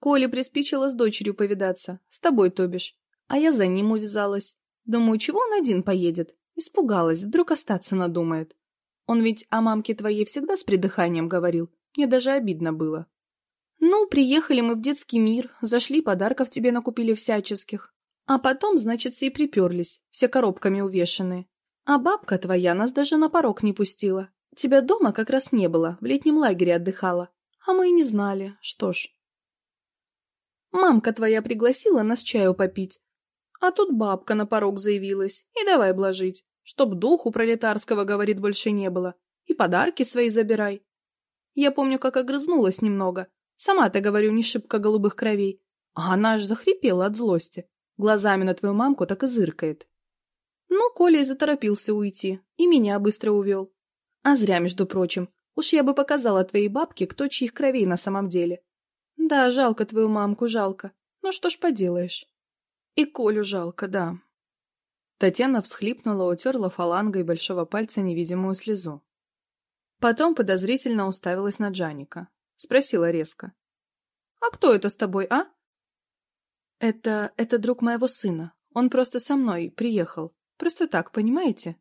Коле приспичило с дочерью повидаться, с тобой, то бишь. А я за ним увязалась. Думаю, чего он один поедет? Испугалась, вдруг остаться надумает. Он ведь о мамке твоей всегда с придыханием говорил. Мне даже обидно было». Ну, приехали мы в детский мир, зашли, подарков тебе накупили всяческих. А потом, значит, и приперлись, все коробками увешанные. А бабка твоя нас даже на порог не пустила. Тебя дома как раз не было, в летнем лагере отдыхала. А мы и не знали, что ж. Мамка твоя пригласила нас чаю попить. А тут бабка на порог заявилась, и давай блажить, чтоб духу пролетарского, говорит, больше не было. И подарки свои забирай. Я помню, как огрызнулась немного, Сама-то, говорю, не шибко голубых кровей. А она аж захрипела от злости. Глазами на твою мамку так и зыркает. Но Коля и заторопился уйти, и меня быстро увел. А зря, между прочим. Уж я бы показала твоей бабке, кто чьих кровей на самом деле. Да, жалко твою мамку, жалко. Ну что ж поделаешь. И Колю жалко, да. Татьяна всхлипнула, утерла фалангой большого пальца невидимую слезу. Потом подозрительно уставилась на Джаника. спросила резко. «А кто это с тобой, а?» «Это... это друг моего сына. Он просто со мной приехал. Просто так, понимаете?»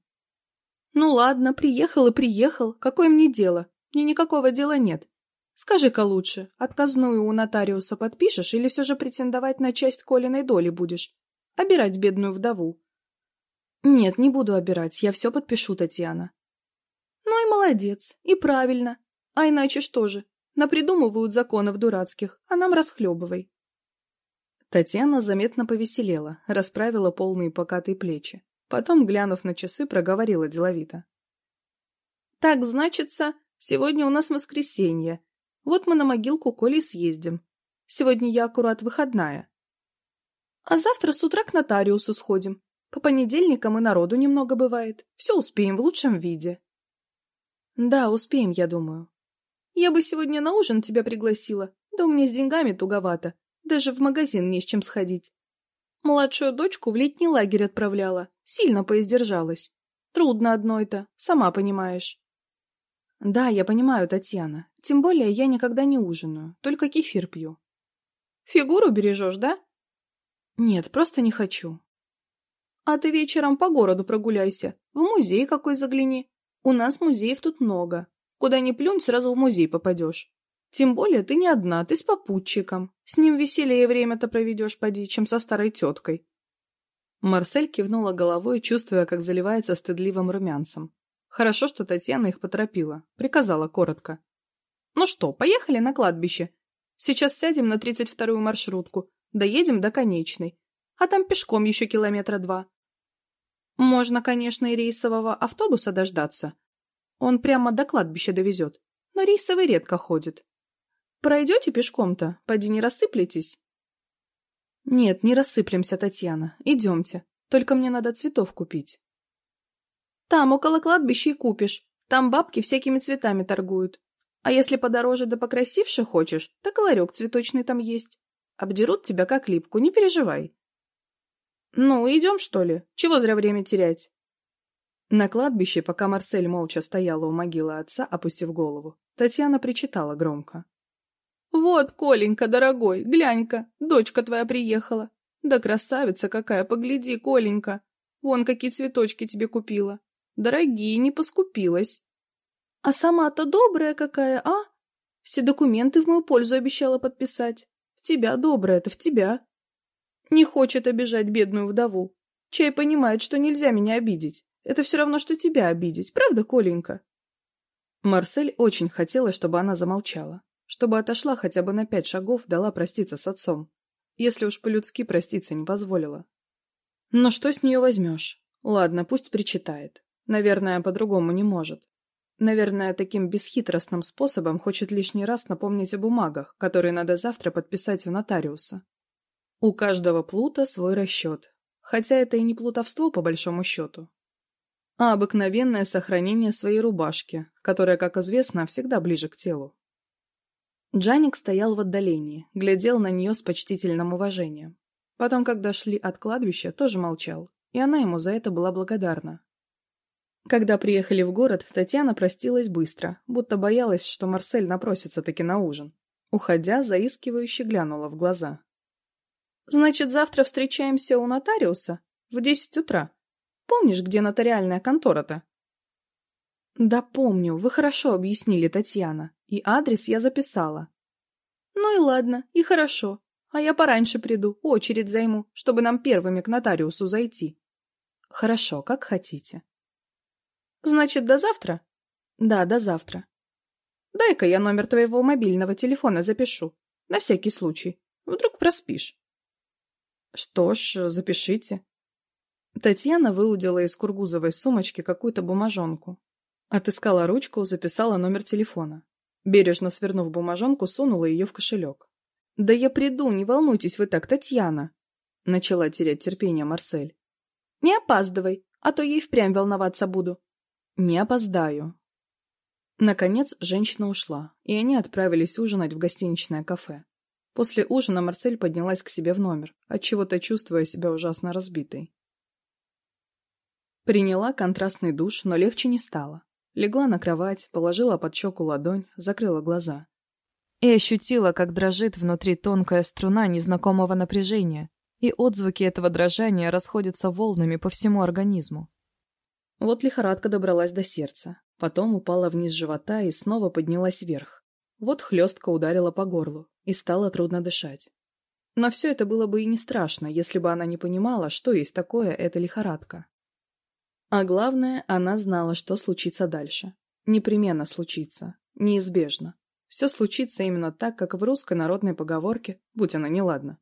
«Ну ладно, приехал и приехал. Какое мне дело? Мне никакого дела нет. Скажи-ка лучше, отказную у нотариуса подпишешь или все же претендовать на часть Колиной доли будешь? Обирать бедную вдову?» «Нет, не буду обирать. Я все подпишу, Татьяна». «Ну и молодец. И правильно. А иначе что же? напридумывают законов дурацких, а нам расхлебывай. Татьяна заметно повеселела, расправила полные покатые плечи. Потом, глянув на часы, проговорила деловито. — Так, значится, сегодня у нас воскресенье. Вот мы на могилку Коли съездим. Сегодня я аккурат выходная. А завтра с утра к нотариусу сходим. По понедельникам и народу немного бывает. Все успеем в лучшем виде. — Да, успеем, я думаю. Я бы сегодня на ужин тебя пригласила, да у меня с деньгами туговато, даже в магазин не с чем сходить. Младшую дочку в летний лагерь отправляла, сильно поиздержалась. Трудно одной-то, сама понимаешь. Да, я понимаю, Татьяна. Тем более я никогда не ужинаю, только кефир пью. Фигуру бережешь, да? Нет, просто не хочу. А ты вечером по городу прогуляйся, в музей какой загляни. У нас музеев тут много куда ни плюнь, сразу в музей попадешь. Тем более ты не одна, ты с попутчиком. С ним веселее время-то проведешь, поди, чем со старой теткой. Марсель кивнула головой, чувствуя, как заливается стыдливым румянцем. Хорошо, что Татьяна их поторопила, приказала коротко. «Ну что, поехали на кладбище. Сейчас сядем на тридцать вторую маршрутку, доедем до конечной, а там пешком еще километра два. Можно, конечно, и рейсового автобуса дождаться, он прямо до кладбища довезет. Но рейсовый редко ходит. Пройдете пешком-то? пойди не рассыплетесь? Нет, не рассыплемся, Татьяна. Идемте. Только мне надо цветов купить. Там, около кладбища, и купишь. Там бабки всякими цветами торгуют. А если подороже да покрасивше хочешь, так и ларек цветочный там есть. Обдерут тебя как липку, не переживай. Ну, идем, что ли? Чего зря время терять? На кладбище, пока Марсель молча стояла у могилы отца, опустив голову, Татьяна причитала громко. «Вот, Коленька, дорогой, глянь-ка, дочка твоя приехала. Да красавица какая, погляди, Коленька. Вон какие цветочки тебе купила. Дорогие, не поскупилась. А сама-то добрая какая, а? Все документы в мою пользу обещала подписать. В тебя добрая-то, в тебя. Не хочет обижать бедную вдову. Чай понимает, что нельзя меня обидеть. Это все равно, что тебя обидеть, правда, Коленька?» Марсель очень хотела, чтобы она замолчала, чтобы отошла хотя бы на пять шагов, дала проститься с отцом, если уж по-людски проститься не позволила. Но что с нее возьмешь? Ладно, пусть причитает. Наверное, по-другому не может. Наверное, таким бесхитростным способом хочет лишний раз напомнить о бумагах, которые надо завтра подписать у нотариуса. У каждого плута свой расчет. Хотя это и не плутовство, по большому счету а обыкновенное сохранение своей рубашки, которая, как известно, всегда ближе к телу. Джаник стоял в отдалении, глядел на нее с почтительным уважением. Потом, когда шли от кладбища, тоже молчал, и она ему за это была благодарна. Когда приехали в город, Татьяна простилась быстро, будто боялась, что Марсель напросится таки на ужин. Уходя, заискивающе глянула в глаза. «Значит, завтра встречаемся у нотариуса? В десять утра?» Помнишь, где нотариальная контора-то? Да помню, вы хорошо объяснили, Татьяна. И адрес я записала. Ну и ладно, и хорошо. А я пораньше приду, очередь займу, чтобы нам первыми к нотариусу зайти. Хорошо, как хотите. Значит, до завтра? Да, до завтра. Дай-ка я номер твоего мобильного телефона запишу. На всякий случай. Вдруг проспишь. Что ж, запишите. Татьяна выудила из кургузовой сумочки какую-то бумажонку. Отыскала ручку, записала номер телефона. Бережно свернув бумажонку, сунула ее в кошелек. «Да я приду, не волнуйтесь вы так, Татьяна!» Начала терять терпение Марсель. «Не опаздывай, а то ей впрямь волноваться буду». «Не опоздаю». Наконец женщина ушла, и они отправились ужинать в гостиничное кафе. После ужина Марсель поднялась к себе в номер, отчего-то чувствуя себя ужасно разбитой. Приняла контрастный душ, но легче не стало. Легла на кровать, положила под щеку ладонь, закрыла глаза. И ощутила, как дрожит внутри тонкая струна незнакомого напряжения, и отзвуки этого дрожания расходятся волнами по всему организму. Вот лихорадка добралась до сердца, потом упала вниз живота и снова поднялась вверх. Вот хлестка ударила по горлу, и стало трудно дышать. Но все это было бы и не страшно, если бы она не понимала, что есть такое эта лихорадка. А Главное, она знала, что случится дальше. Непременно случится. Неизбежно. Все случится именно так, как в русской народной поговорке, будь она неладна.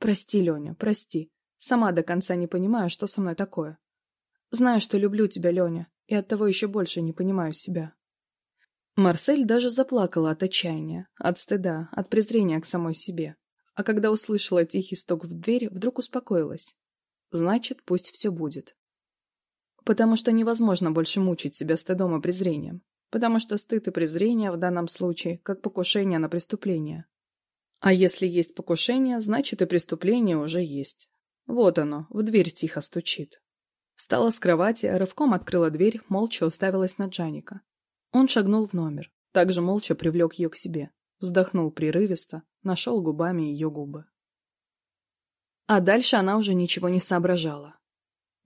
«Прости, Леня, прости. Сама до конца не понимаю, что со мной такое. Знаю, что люблю тебя, Леня, и оттого еще больше не понимаю себя». Марсель даже заплакала от отчаяния, от стыда, от презрения к самой себе. А когда услышала тихий стук в дверь, вдруг успокоилась. «Значит, пусть все будет. Потому что невозможно больше мучить себя стыдом и презрением. Потому что стыд и презрение в данном случае как покушение на преступление. А если есть покушение, значит и преступление уже есть. Вот оно, в дверь тихо стучит. Встала с кровати, рывком открыла дверь, молча уставилась на Джаника. Он шагнул в номер, также молча привлек ее к себе, вздохнул прерывисто,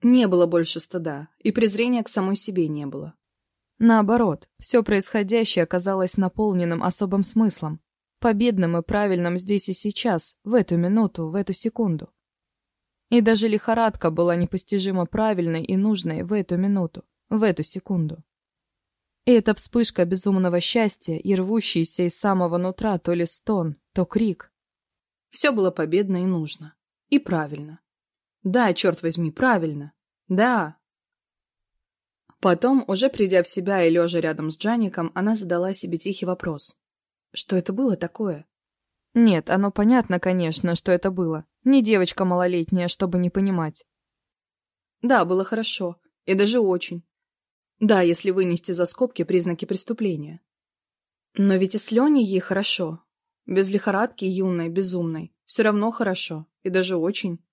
нашел губами ее губы. А дальше она уже ничего не соображала. Не было больше стыда, и презрения к самой себе не было. Наоборот, все происходящее оказалось наполненным особым смыслом, победным и правильным здесь и сейчас, в эту минуту, в эту секунду. И даже лихорадка была непостижимо правильной и нужной в эту минуту, в эту секунду. И эта вспышка безумного счастья и рвущийся из самого нутра то ли стон, то крик. Все было победно и нужно. И правильно. Да, черт возьми, правильно. Да. Потом, уже придя в себя и лежа рядом с Джаником, она задала себе тихий вопрос. Что это было такое? Нет, оно понятно, конечно, что это было. Не девочка малолетняя, чтобы не понимать. Да, было хорошо. И даже очень. Да, если вынести за скобки признаки преступления. Но ведь и с Леней ей хорошо. Без лихорадки юной, безумной. Все равно хорошо. И даже очень. Но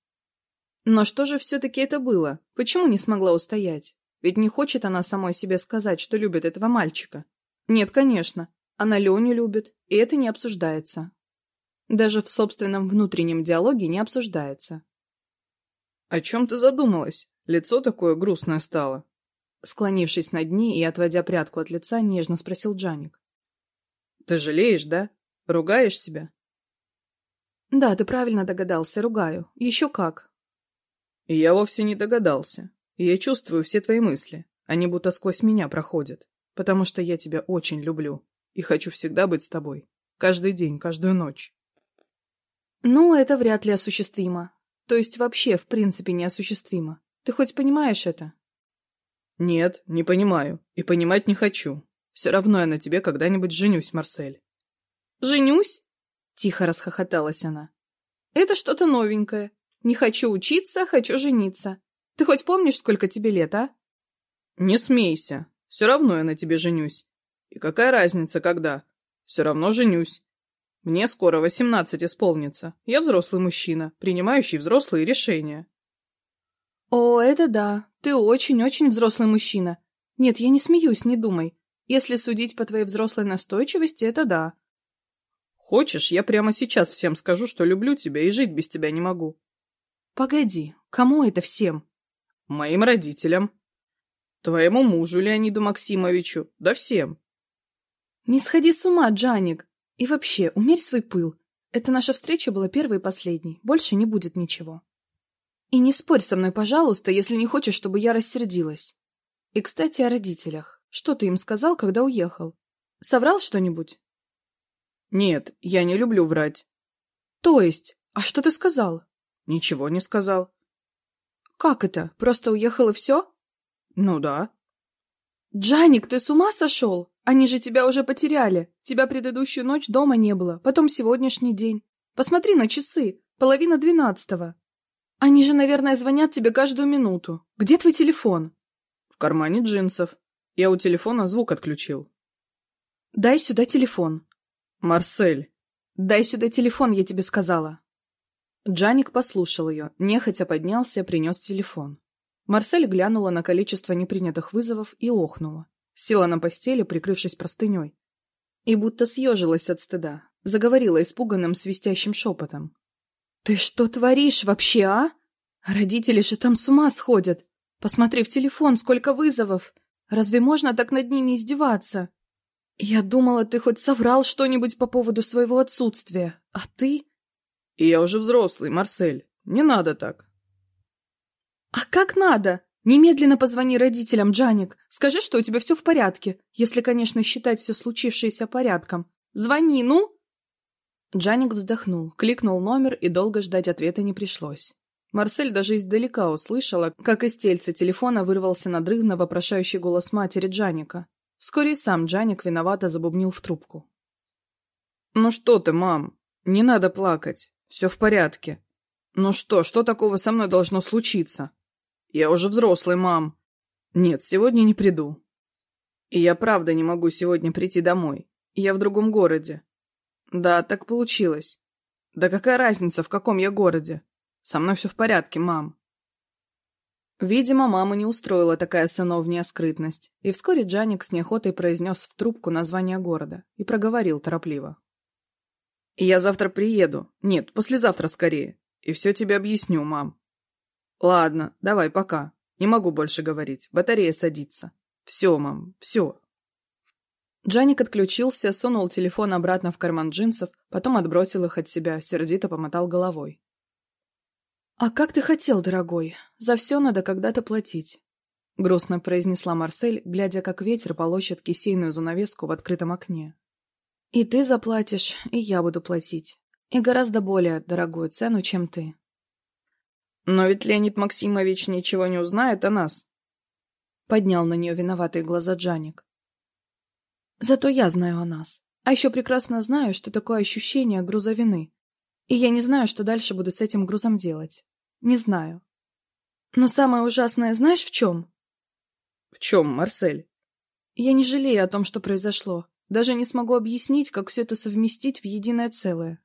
что же все-таки это было? Почему не смогла устоять? Ведь не хочет она самой себе сказать, что любит этого мальчика. Нет, конечно. Она Леню любит, и это не обсуждается. Даже в собственном внутреннем диалоге не обсуждается. «О чем ты задумалась? Лицо такое грустное стало». Склонившись над ней и отводя прядку от лица, нежно спросил Джаник. «Ты жалеешь, да? Ругаешь себя?» «Да, ты правильно догадался, ругаю. Еще как». И Я вовсе не догадался. Я чувствую все твои мысли. Они будто сквозь меня проходят. Потому что я тебя очень люблю. И хочу всегда быть с тобой. Каждый день, каждую ночь. Ну, это вряд ли осуществимо. То есть вообще, в принципе, неосуществимо. Ты хоть понимаешь это? Нет, не понимаю. И понимать не хочу. Все равно я на тебе когда-нибудь женюсь, Марсель. Женюсь? Тихо расхохоталась она. Это что-то новенькое. Не хочу учиться, хочу жениться. Ты хоть помнишь, сколько тебе лет, а? Не смейся. Все равно я на тебе женюсь. И какая разница, когда? Все равно женюсь. Мне скоро восемнадцать исполнится. Я взрослый мужчина, принимающий взрослые решения. О, это да. Ты очень-очень взрослый мужчина. Нет, я не смеюсь, не думай. Если судить по твоей взрослой настойчивости, это да. Хочешь, я прямо сейчас всем скажу, что люблю тебя и жить без тебя не могу. «Погоди, кому это всем?» «Моим родителям. Твоему мужу Леониду Максимовичу. Да всем». «Не сходи с ума, Джаник. И вообще, умерь свой пыл. Эта наша встреча была первой и последней. Больше не будет ничего. И не спорь со мной, пожалуйста, если не хочешь, чтобы я рассердилась. И, кстати, о родителях. Что ты им сказал, когда уехал? Соврал что-нибудь?» «Нет, я не люблю врать». «То есть? А что ты сказал?» Ничего не сказал. Как это? Просто уехал и все? Ну да. Джаник, ты с ума сошел? Они же тебя уже потеряли. Тебя предыдущую ночь дома не было, потом сегодняшний день. Посмотри на часы. Половина двенадцатого. Они же, наверное, звонят тебе каждую минуту. Где твой телефон? В кармане джинсов. Я у телефона звук отключил. Дай сюда телефон. Марсель. Дай сюда телефон, я тебе сказала. Джаник послушал ее, нехотя поднялся, принес телефон. Марсель глянула на количество непринятых вызовов и охнула. Села на постели, прикрывшись простыней. И будто съежилась от стыда. Заговорила испуганным свистящим шепотом. «Ты что творишь вообще, а? Родители же там с ума сходят! Посмотри в телефон, сколько вызовов! Разве можно так над ними издеваться? Я думала, ты хоть соврал что-нибудь по поводу своего отсутствия, а ты...» И Я уже взрослый, Марсель. Не надо так. А как надо? Немедленно позвони родителям, Джаник. Скажи, что у тебя все в порядке, если, конечно, считать все случившееся порядком. Звони, ну! Джаник вздохнул, кликнул номер, и долго ждать ответа не пришлось. Марсель даже издалека услышала, как из тельца телефона вырвался надрывно вопрошающий голос матери Джаника. Вскоре сам Джаник виновато забубнил в трубку. «Ну что ты, мам, не надо плакать. Все в порядке. Ну что, что такого со мной должно случиться? Я уже взрослый, мам. Нет, сегодня не приду. И я правда не могу сегодня прийти домой. Я в другом городе. Да, так получилось. Да какая разница, в каком я городе? Со мной все в порядке, мам. Видимо, маму не устроила такая сыновняя скрытность, и вскоре Джаник с неохотой произнес в трубку название города и проговорил торопливо. И «Я завтра приеду. Нет, послезавтра скорее. И все тебе объясню, мам». «Ладно, давай, пока. Не могу больше говорить. Батарея садится. Все, мам, все». Джаник отключился, сунул телефон обратно в карман джинсов, потом отбросил их от себя, сердито помотал головой. «А как ты хотел, дорогой? За все надо когда-то платить», — грустно произнесла Марсель, глядя, как ветер полощет кисейную занавеску в открытом окне. «И ты заплатишь, и я буду платить. И гораздо более дорогую цену, чем ты». «Но ведь Леонид Максимович ничего не узнает о нас», — поднял на нее виноватые глаза Джаник. «Зато я знаю о нас. А еще прекрасно знаю, что такое ощущение груза вины. И я не знаю, что дальше буду с этим грузом делать. Не знаю. Но самое ужасное Даже не смогу объяснить, как все это совместить в единое целое.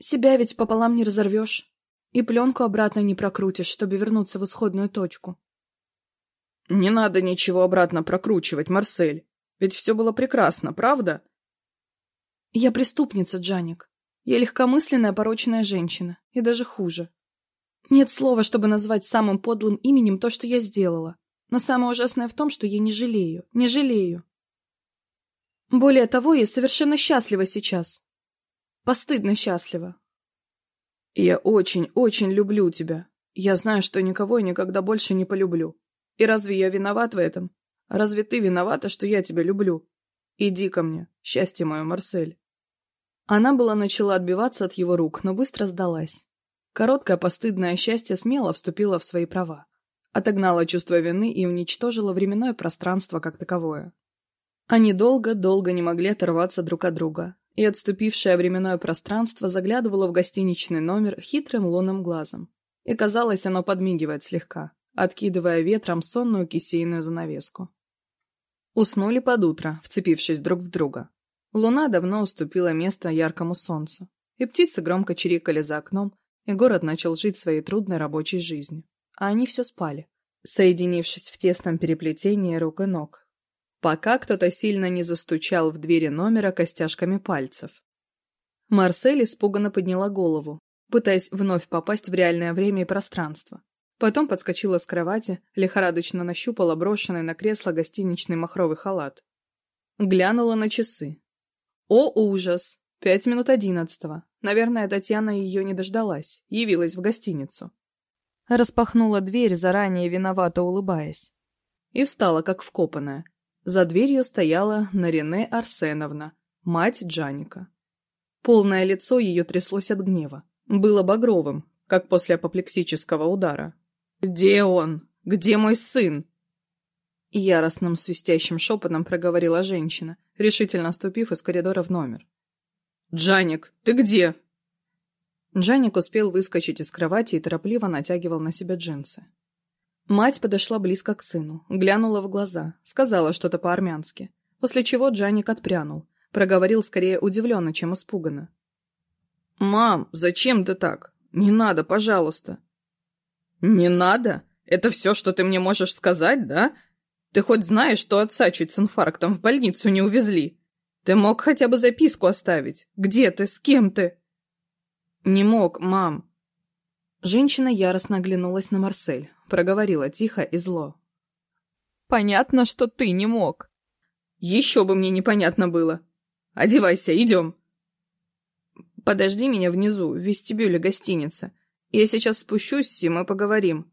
Себя ведь пополам не разорвешь. И пленку обратно не прокрутишь, чтобы вернуться в исходную точку. Не надо ничего обратно прокручивать, Марсель. Ведь все было прекрасно, правда? Я преступница, Джаник. Я легкомысленная, порочная женщина. И даже хуже. Нет слова, чтобы назвать самым подлым именем то, что я сделала. Но самое ужасное в том, что я не жалею. Не жалею. Более того, я совершенно счастлива сейчас. Постыдно счастлива. Я очень-очень люблю тебя. Я знаю, что никого и никогда больше не полюблю. И разве я виноват в этом? Разве ты виновата, что я тебя люблю? Иди ко мне, счастье мое, Марсель. Она была начала отбиваться от его рук, но быстро сдалась. Короткое постыдное счастье смело вступило в свои права. Отогнало чувство вины и уничтожило временное пространство как таковое. Они долго, долго не могли оторваться друг от друга, и отступившее временное пространство заглядывало в гостиничный номер хитрым лунным глазом. И казалось, оно подмигивает слегка, откидывая ветром сонную кисейную занавеску. Уснули под утро, вцепившись друг в друга. Луна давно уступила место яркому солнцу, и птицы громко чирикали за окном, и город начал жить своей трудной рабочей жизнью. А они все спали, соединившись в тесном переплетении рук и ног, Пока кто-то сильно не застучал в двери номера костяшками пальцев. Марсель испуганно подняла голову, пытаясь вновь попасть в реальное время и пространство. Потом подскочила с кровати, лихорадочно нащупала брошенный на кресло гостиничный махровый халат. Глянула на часы. О, ужас! Пять минут одиннадцатого. Наверное, Татьяна ее не дождалась, явилась в гостиницу. Распахнула дверь, заранее виновато улыбаясь. И встала, как вкопанная. За дверью стояла Нарине Арсеновна, мать Джаника. Полное лицо ее тряслось от гнева. Было багровым, как после апоплексического удара. «Где он? Где мой сын?» Яростным свистящим шепотом проговорила женщина, решительно ступив из коридора в номер. «Джаник, ты где?» Джаник успел выскочить из кровати и торопливо натягивал на себя джинсы. Мать подошла близко к сыну, глянула в глаза, сказала что-то по-армянски, после чего Джаник отпрянул, проговорил скорее удивленно, чем испуганно. «Мам, зачем ты так? Не надо, пожалуйста». «Не надо? Это все, что ты мне можешь сказать, да? Ты хоть знаешь, что отца чуть с инфарктом в больницу не увезли? Ты мог хотя бы записку оставить? Где ты? С кем ты?» «Не мог, мам». Женщина яростно оглянулась на Марсель, проговорила тихо и зло. «Понятно, что ты не мог». «Еще бы мне непонятно было. Одевайся, идем». «Подожди меня внизу, в вестибюле гостиницы. Я сейчас спущусь, и мы поговорим».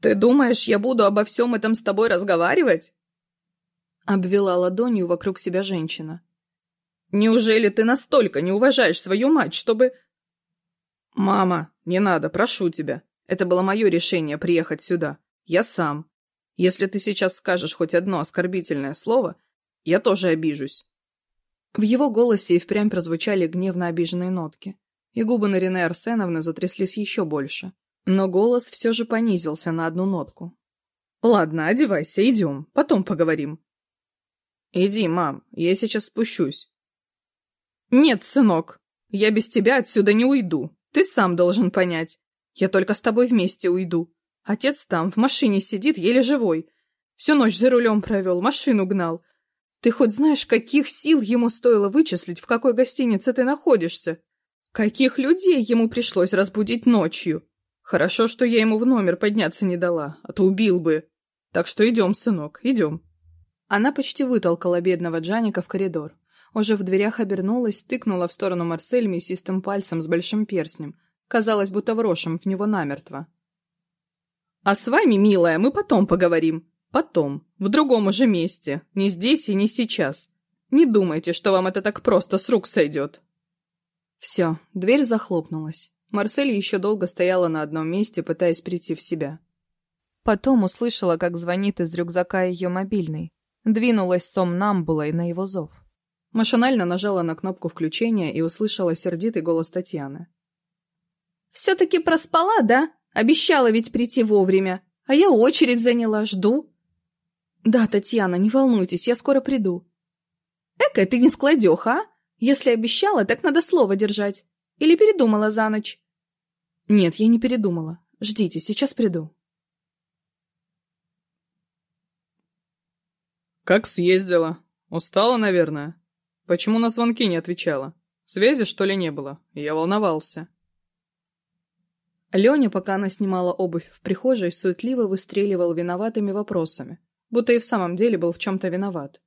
«Ты думаешь, я буду обо всем этом с тобой разговаривать?» Обвела ладонью вокруг себя женщина. «Неужели ты настолько не уважаешь свою мать, чтобы...» «Мама, не надо, прошу тебя. Это было мое решение приехать сюда. Я сам. Если ты сейчас скажешь хоть одно оскорбительное слово, я тоже обижусь». В его голосе и впрямь прозвучали гневно обиженные нотки, и губы Нарине Арсеновны затряслись еще больше. Но голос все же понизился на одну нотку. «Ладно, одевайся, идем, потом поговорим». «Иди, мам, я сейчас спущусь». «Нет, сынок, я без тебя отсюда не уйду», ты сам должен понять. Я только с тобой вместе уйду. Отец там, в машине сидит, еле живой. Всю ночь за рулем провел, машину гнал. Ты хоть знаешь, каких сил ему стоило вычислить, в какой гостинице ты находишься? Каких людей ему пришлось разбудить ночью? Хорошо, что я ему в номер подняться не дала, а то убил бы. Так что идем, сынок, идем. Она почти вытолкала бедного Джаника в коридор. Уже в дверях обернулась, тыкнула в сторону Марсель мясистым пальцем с большим перстнем, Казалось, будто врошим в него намертво. «А с вами, милая, мы потом поговорим. Потом. В другом уже месте. Не здесь и не сейчас. Не думайте, что вам это так просто с рук сойдет». Все, дверь захлопнулась. Марсель еще долго стояла на одном месте, пытаясь прийти в себя. Потом услышала, как звонит из рюкзака ее мобильный. Двинулась сомнамбулой на его зов. Машинально нажала на кнопку включения и услышала сердитый голос Татьяны. «Все-таки проспала, да? Обещала ведь прийти вовремя. А я очередь заняла, жду». «Да, Татьяна, не волнуйтесь, я скоро приду». «Эка, ты не складеха, а? Если обещала, так надо слово держать. Или передумала за ночь?» «Нет, я не передумала. Ждите, сейчас приду». «Как съездила? Устала, наверное?» Почему на звонки не отвечала? Связи, что ли, не было? Я волновался. Леня, пока она снимала обувь в прихожей, суетливо выстреливал виноватыми вопросами, будто и в самом деле был в чем-то виноват.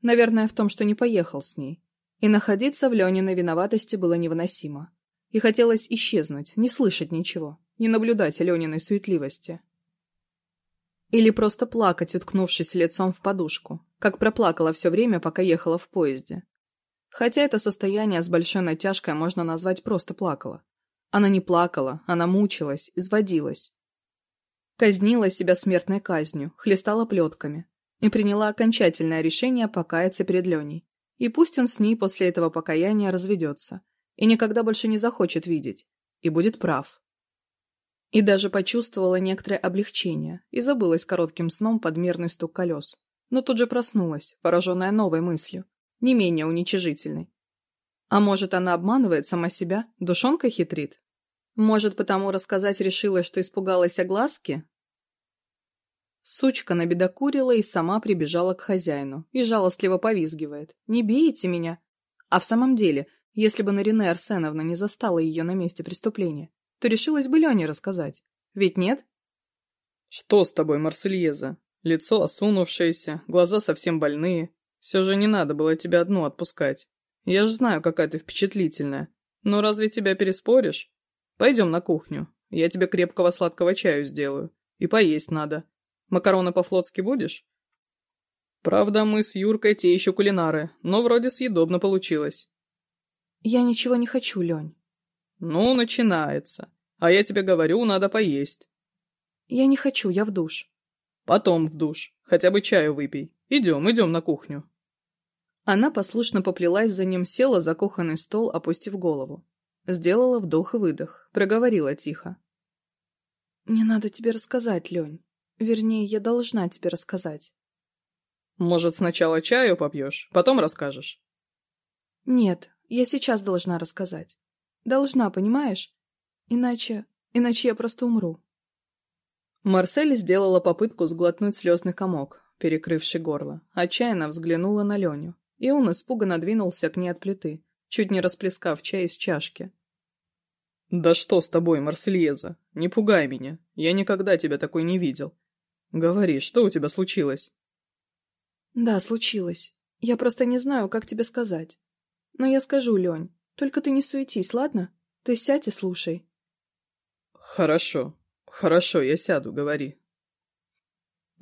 Наверное, в том, что не поехал с ней. И находиться в Лениной виноватости было невыносимо. И хотелось исчезнуть, не слышать ничего, не наблюдать Лениной суетливости. Или просто плакать, уткнувшись лицом в подушку, как проплакала все время, пока ехала в поезде. Хотя это состояние, с большой натяжкой можно назвать просто плакала. Она не плакала, она мучилась, изводилась. Казнила себя смертной казнью, хлестала плетками. И приняла окончательное решение покаяться перед Леней. И пусть он с ней после этого покаяния разведется. И никогда больше не захочет видеть. И будет прав. И даже почувствовала некоторое облегчение и забылась коротким сном под мирный стук колес. Но тут же проснулась, пораженная новой мыслью не менее уничижительной. А может, она обманывает сама себя, душонка хитрит? Может, потому рассказать решила, что испугалась огласки? Сучка набедокурила и сама прибежала к хозяину, и жалостливо повизгивает. «Не бейте меня!» А в самом деле, если бы Нарине Арсеновна не застала ее на месте преступления, то решилась бы Лене рассказать. Ведь нет? «Что с тобой, Марсельеза? Лицо осунувшееся, глаза совсем больные. Все же не надо было тебя одну отпускать. Я же знаю, какая ты впечатлительная. Но ну, разве тебя переспоришь? Пойдем на кухню. Я тебе крепкого сладкого чаю сделаю. И поесть надо. Макароны по-флотски будешь? Правда, мы с Юркой те еще кулинары, но вроде съедобно получилось. Я ничего не хочу, Лень. Ну, начинается. А я тебе говорю, надо поесть. Я не хочу, я в душ. Потом в душ. Хотя бы чаю выпей. Идем, идем на кухню. Она послушно поплелась за ним, села за кухонный стол, опустив голову. Сделала вдох и выдох, проговорила тихо. «Мне надо тебе рассказать, Лень. Вернее, я должна тебе рассказать». «Может, сначала чаю попьешь, потом расскажешь?» «Нет, я сейчас должна рассказать. Должна, понимаешь? Иначе... иначе я просто умру». Марсель сделала попытку сглотнуть слезный комок, перекрывший горло, отчаянно взглянула на Леню, и он испуганно двинулся к ней от плиты, чуть не расплескав чай из чашки. «Да что с тобой, Марсельеза? Не пугай меня. Я никогда тебя такой не видел. Говори, что у тебя случилось?» «Да, случилось. Я просто не знаю, как тебе сказать. Но я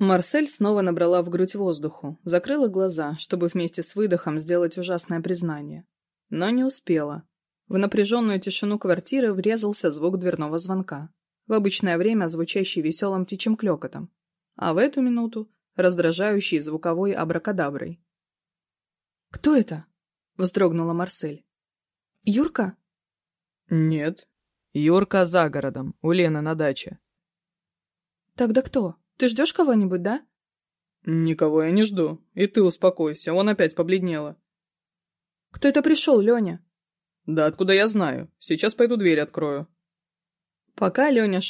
скажу, Лень. Только ты не суетись, ладно? Ты сядь и слушай». «Хорошо. Хорошо, я сяду, говори». Марсель снова набрала в грудь воздуху, закрыла глаза, чтобы вместе с выдохом сделать ужасное признание. Но не успела. В напряженную тишину квартиры врезался звук дверного звонка, в обычное время звучащий веселым птичьим клёкотом, а в эту минуту раздражающий звуковой абракадаброй. «Кто это?» — вздрогнула Марсель. «Юрка?» «Нет». «Юрка за городом, у Лены на даче». «Тогда кто? Ты ждешь кого-нибудь, да?» «Никого я не жду. И ты успокойся, он опять побледнела». «Кто это пришел, Леня?» Да откуда я знаю? Сейчас пойду дверь открою. Пока Леня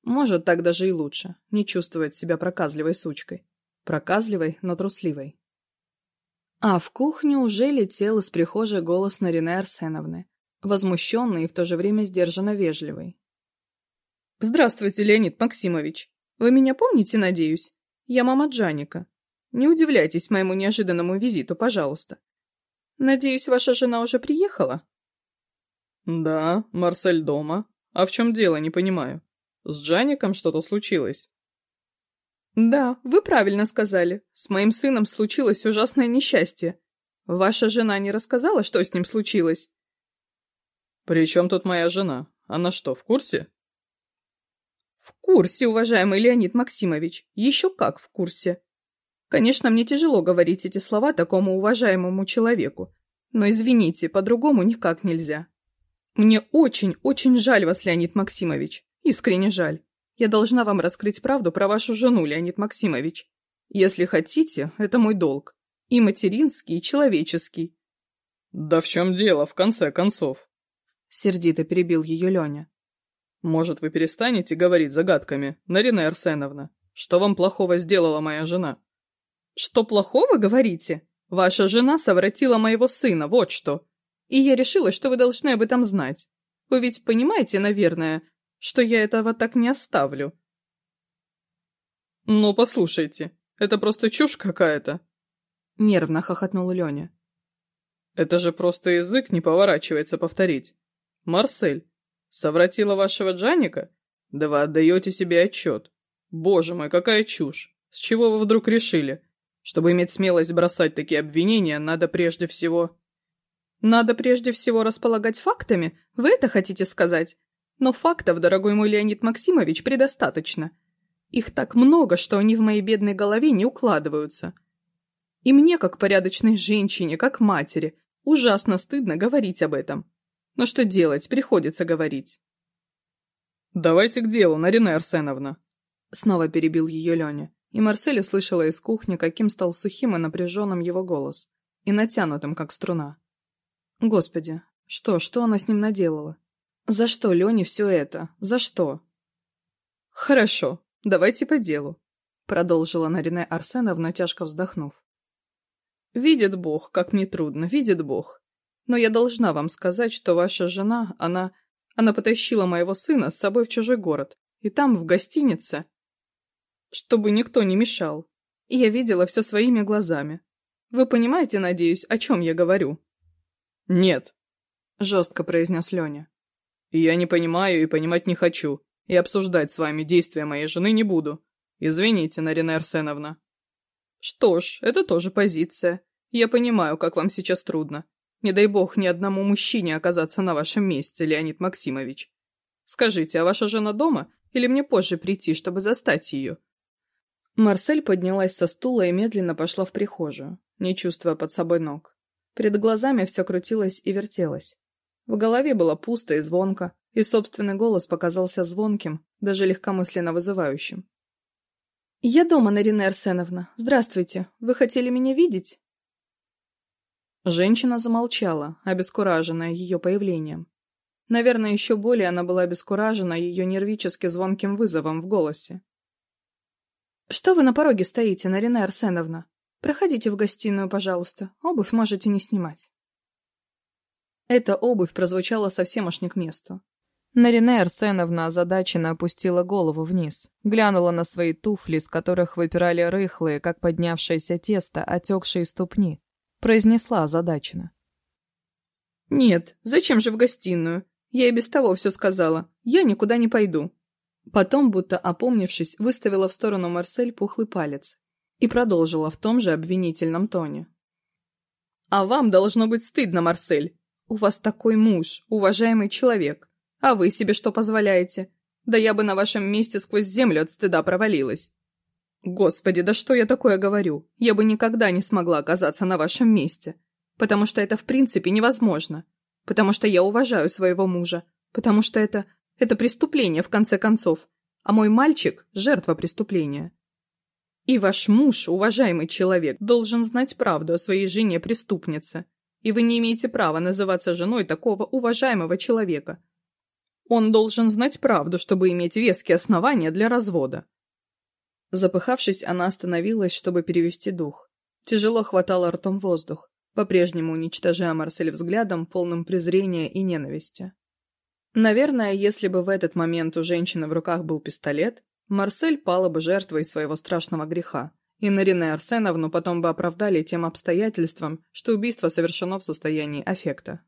шел к двери, она уже поняла, кто за ней стоит. И даже раньше поняла, как только ворвался в комнату птичий клекот. И выдохнула с некоторым облегчением даже. Пусть все идет так, как идет. Не успела сама все рассказать, и ладно. Может, так даже и лучше, не чувствовать себя проказливой сучкой. Проказливой, но трусливой. А в кухню уже летел из прихожей голос Нарине С Джаником что-то случилось?» «Да, вы правильно сказали. С моим сыном случилось ужасное несчастье. Ваша жена не рассказала, что с ним случилось?» «При чем тут моя жена? Она что, в курсе?» «В курсе, уважаемый Леонид Максимович. Еще как в курсе. Конечно, мне тяжело говорить эти слова такому уважаемому человеку. Но извините, по-другому никак нельзя. Мне очень-очень жаль вас, Леонид Максимович искренне жаль. Я должна вам раскрыть правду про вашу жену, Леонид Максимович. Если хотите, это мой долг. И материнский, и человеческий. Да в чем дело, в конце концов? Сердито перебил ее Леня. Может, вы перестанете говорить загадками, Нарина Арсеновна? Что вам плохого сделала моя жена? Что плохого, говорите? Ваша жена совратила моего сына, вот что. И я решила, что вы должны об этом знать. Вы ведь понимаете, наверное, что я этого так не оставлю. «Ну, послушайте, это просто чушь какая-то!» Нервно хохотнул Леня. «Это же просто язык не поворачивается повторить. Марсель, совратила вашего Джаника? Да вы отдаете себе отчет. Боже мой, какая чушь! С чего вы вдруг решили? Чтобы иметь смелость бросать такие обвинения, надо прежде всего...» «Надо прежде всего располагать фактами? Вы это хотите сказать? Но фактов, дорогой мой Леонид Максимович, предостаточно. Их так много, что они в моей бедной голове не укладываются. И мне, как порядочной женщине, как матери, ужасно стыдно говорить об этом. Но что делать, приходится говорить. «Давайте к делу, Нарина Арсеновна», — снова перебил ее Леня. И Марсель услышала из кухни, каким стал сухим и напряженным его голос, и натянутым, как струна. Господи, что, что она с ним наделала? За что Лене все это? За что? Хорошо, давайте по делу, продолжила Нарине Арсеновна, тяжко вздохнув. Видит Бог, как мне трудно, видит Бог. Но я должна вам сказать, что ваша жена, она... Она потащила моего сына с собой в чужой город. И там, в гостинице... Чтобы никто не мешал. И я видела все своими глазами. Вы понимаете, надеюсь, о чем я говорю? Нет, жестко произнес Леня. Я не понимаю и понимать не хочу, и обсуждать с вами действия моей жены не буду. Извините, Нарина Арсеновна. Что ж, это тоже позиция. Я понимаю, как вам сейчас трудно. Не дай бог ни одному мужчине оказаться на вашем месте, Леонид Максимович. Скажите, а ваша жена дома или мне позже прийти, чтобы застать ее?» Марсель поднялась со стула и медленно пошла в прихожую, не чувствуя под собой ног. Перед глазами все крутилось и вертелось. В голове было пусто и звонко, и собственный голос показался звонким, даже легкомысленно вызывающим. «Я дома, Нарина Арсеновна. Здравствуйте. Вы хотели меня видеть?» Женщина замолчала, обескураженная ее появлением. Наверное, еще более она была обескуражена ее нервически звонким вызовом в голосе. «Что вы на пороге стоите, Нарина Арсеновна? Проходите в гостиную, пожалуйста. Обувь можете не снимать». Эта обувь прозвучала совсем аж не к месту. Нарина Арсеновна озадаченно опустила голову вниз, глянула на свои туфли, с которых выпирали рыхлые, как поднявшееся тесто, отекшие ступни. Произнесла озадаченно. «Нет, зачем же в гостиную? Я и без того все сказала. Я никуда не пойду». Потом, будто опомнившись, выставила в сторону Марсель пухлый палец и продолжила в том же обвинительном тоне. «А вам должно быть стыдно, Марсель. У вас такой муж, уважаемый человек. А вы себе что позволяете? Да я бы на вашем месте сквозь землю от стыда провалилась. Господи, да что я такое говорю? Я бы никогда не смогла оказаться на вашем месте. Потому что это в принципе невозможно. Потому что я уважаю своего мужа. Потому что это... это преступление, в конце концов. А мой мальчик – жертва преступления. И ваш муж, уважаемый человек, должен знать правду о своей жене-преступнице. и вы не имеете права называться женой такого уважаемого человека. Он должен знать правду, чтобы иметь веские основания для развода. Запыхавшись, она остановилась, чтобы перевести дух. Тяжело хватало ртом воздух, по-прежнему уничтожая Марсель взглядом, полным презрения и ненависти. Наверное, если бы в этот момент у женщины в руках был пистолет, Марсель пала бы жертвой своего страшного греха. И и Арсеновну потом бы оправдали тем обстоятельством, что убийство совершено в состоянии аффекта.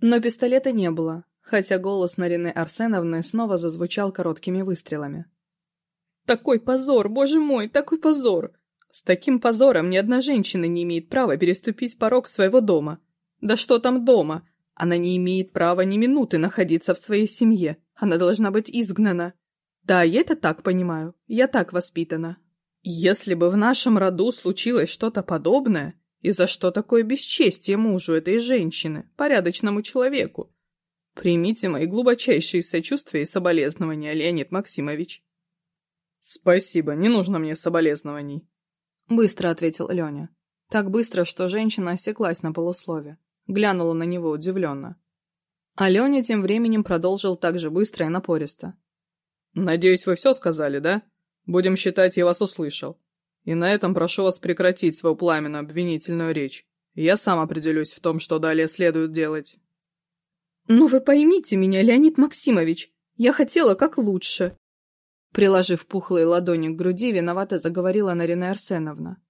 Но пистолета не было, хотя голос Нарины Арсеновны снова зазвучал короткими выстрелами. «Такой позор, боже мой, такой позор! С таким позором ни одна женщина не имеет права переступить порог своего дома. Да что там дома? Она не имеет права ни минуты находиться в своей семье. Она должна быть изгнана. Да, я это так понимаю. Я так воспитана. Если бы в нашем роду случилось что-то подобное, и за что такое бесчестие мужу этой женщины, порядочному человеку? Примите мои глубочайшие сочувствия и соболезнования, Леонид Максимович. Спасибо, не нужно мне соболезнований. Быстро ответил Леня. Так быстро, что женщина осеклась на полуслове. Глянула на него удивленно. А Леня тем временем продолжил так же быстро и напористо. «Надеюсь, вы все сказали, да?» Будем считать, я вас услышал. И на этом прошу вас прекратить свою пламенную обвинительную речь. Я сам определюсь в том, что далее следует делать. Но ну, вы поймите меня, Леонид Максимович, я хотела как лучше». Приложив пухлые ладони к груди, виновато заговорила Нарина Арсеновна.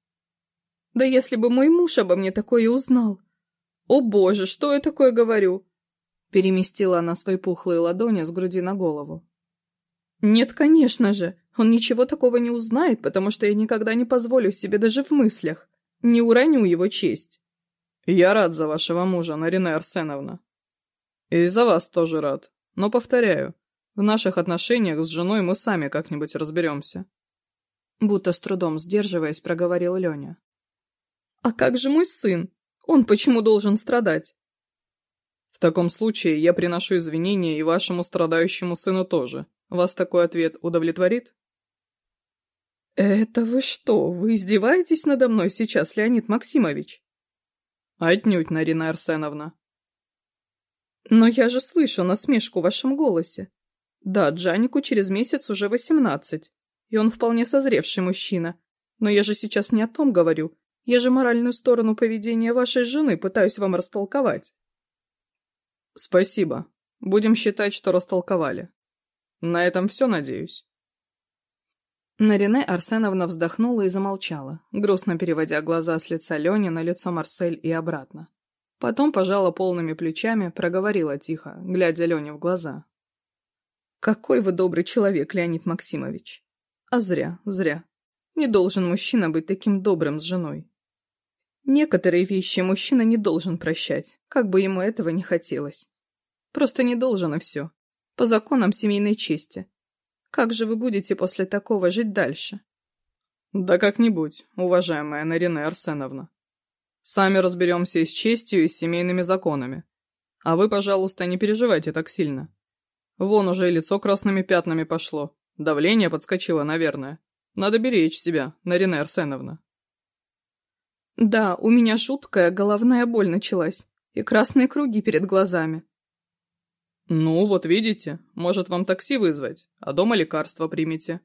«Да если бы мой муж обо мне такое и узнал! О боже, что я такое говорю!» Переместила она свои пухлые ладони с груди на голову. «Нет, конечно же!» Он ничего такого не узнает, потому что я никогда не позволю себе даже в мыслях. Не уроню его честь. Я рад за вашего мужа, Нарина Арсеновна. И за вас тоже рад. Но повторяю, в наших отношениях с женой мы сами как-нибудь разберемся. Будто с трудом сдерживаясь, проговорил Леня. А как же мой сын? Он почему должен страдать? В таком случае я приношу извинения и вашему страдающему сыну тоже. Вас такой ответ удовлетворит? «Это вы что, вы издеваетесь надо мной сейчас, Леонид Максимович?» «Отнюдь, Нарина Арсеновна». «Но я же слышу насмешку в вашем голосе. Да, Джанику через месяц уже восемнадцать, и он вполне созревший мужчина. Но я же сейчас не о том говорю. Я же моральную сторону поведения вашей жены пытаюсь вам растолковать». «Спасибо. Будем считать, что растолковали. На этом все, надеюсь». Нарине Арсеновна вздохнула и замолчала, грустно переводя глаза с лица Лени на лицо Марсель и обратно. Потом пожала полными плечами, проговорила тихо, глядя Лене в глаза. Какой вы добрый человек, Леонид Максимович. А зря, зря. Не должен мужчина быть таким добрым с женой. Некоторые вещи мужчина не должен прощать, как бы ему этого не хотелось. Просто не должен и все. По законам семейной чести. Как же вы будете после такого жить дальше? Да как-нибудь, уважаемая Нарина Арсеновна. Сами разберемся и с честью, и с семейными законами. А вы, пожалуйста, не переживайте так сильно. Вон уже и лицо красными пятнами пошло. Давление подскочило, наверное. Надо беречь себя, Нарина Арсеновна. Да, у меня жуткая головная боль началась и красные круги перед глазами. «Ну, вот видите, может, вам такси вызвать, а дома лекарства примите».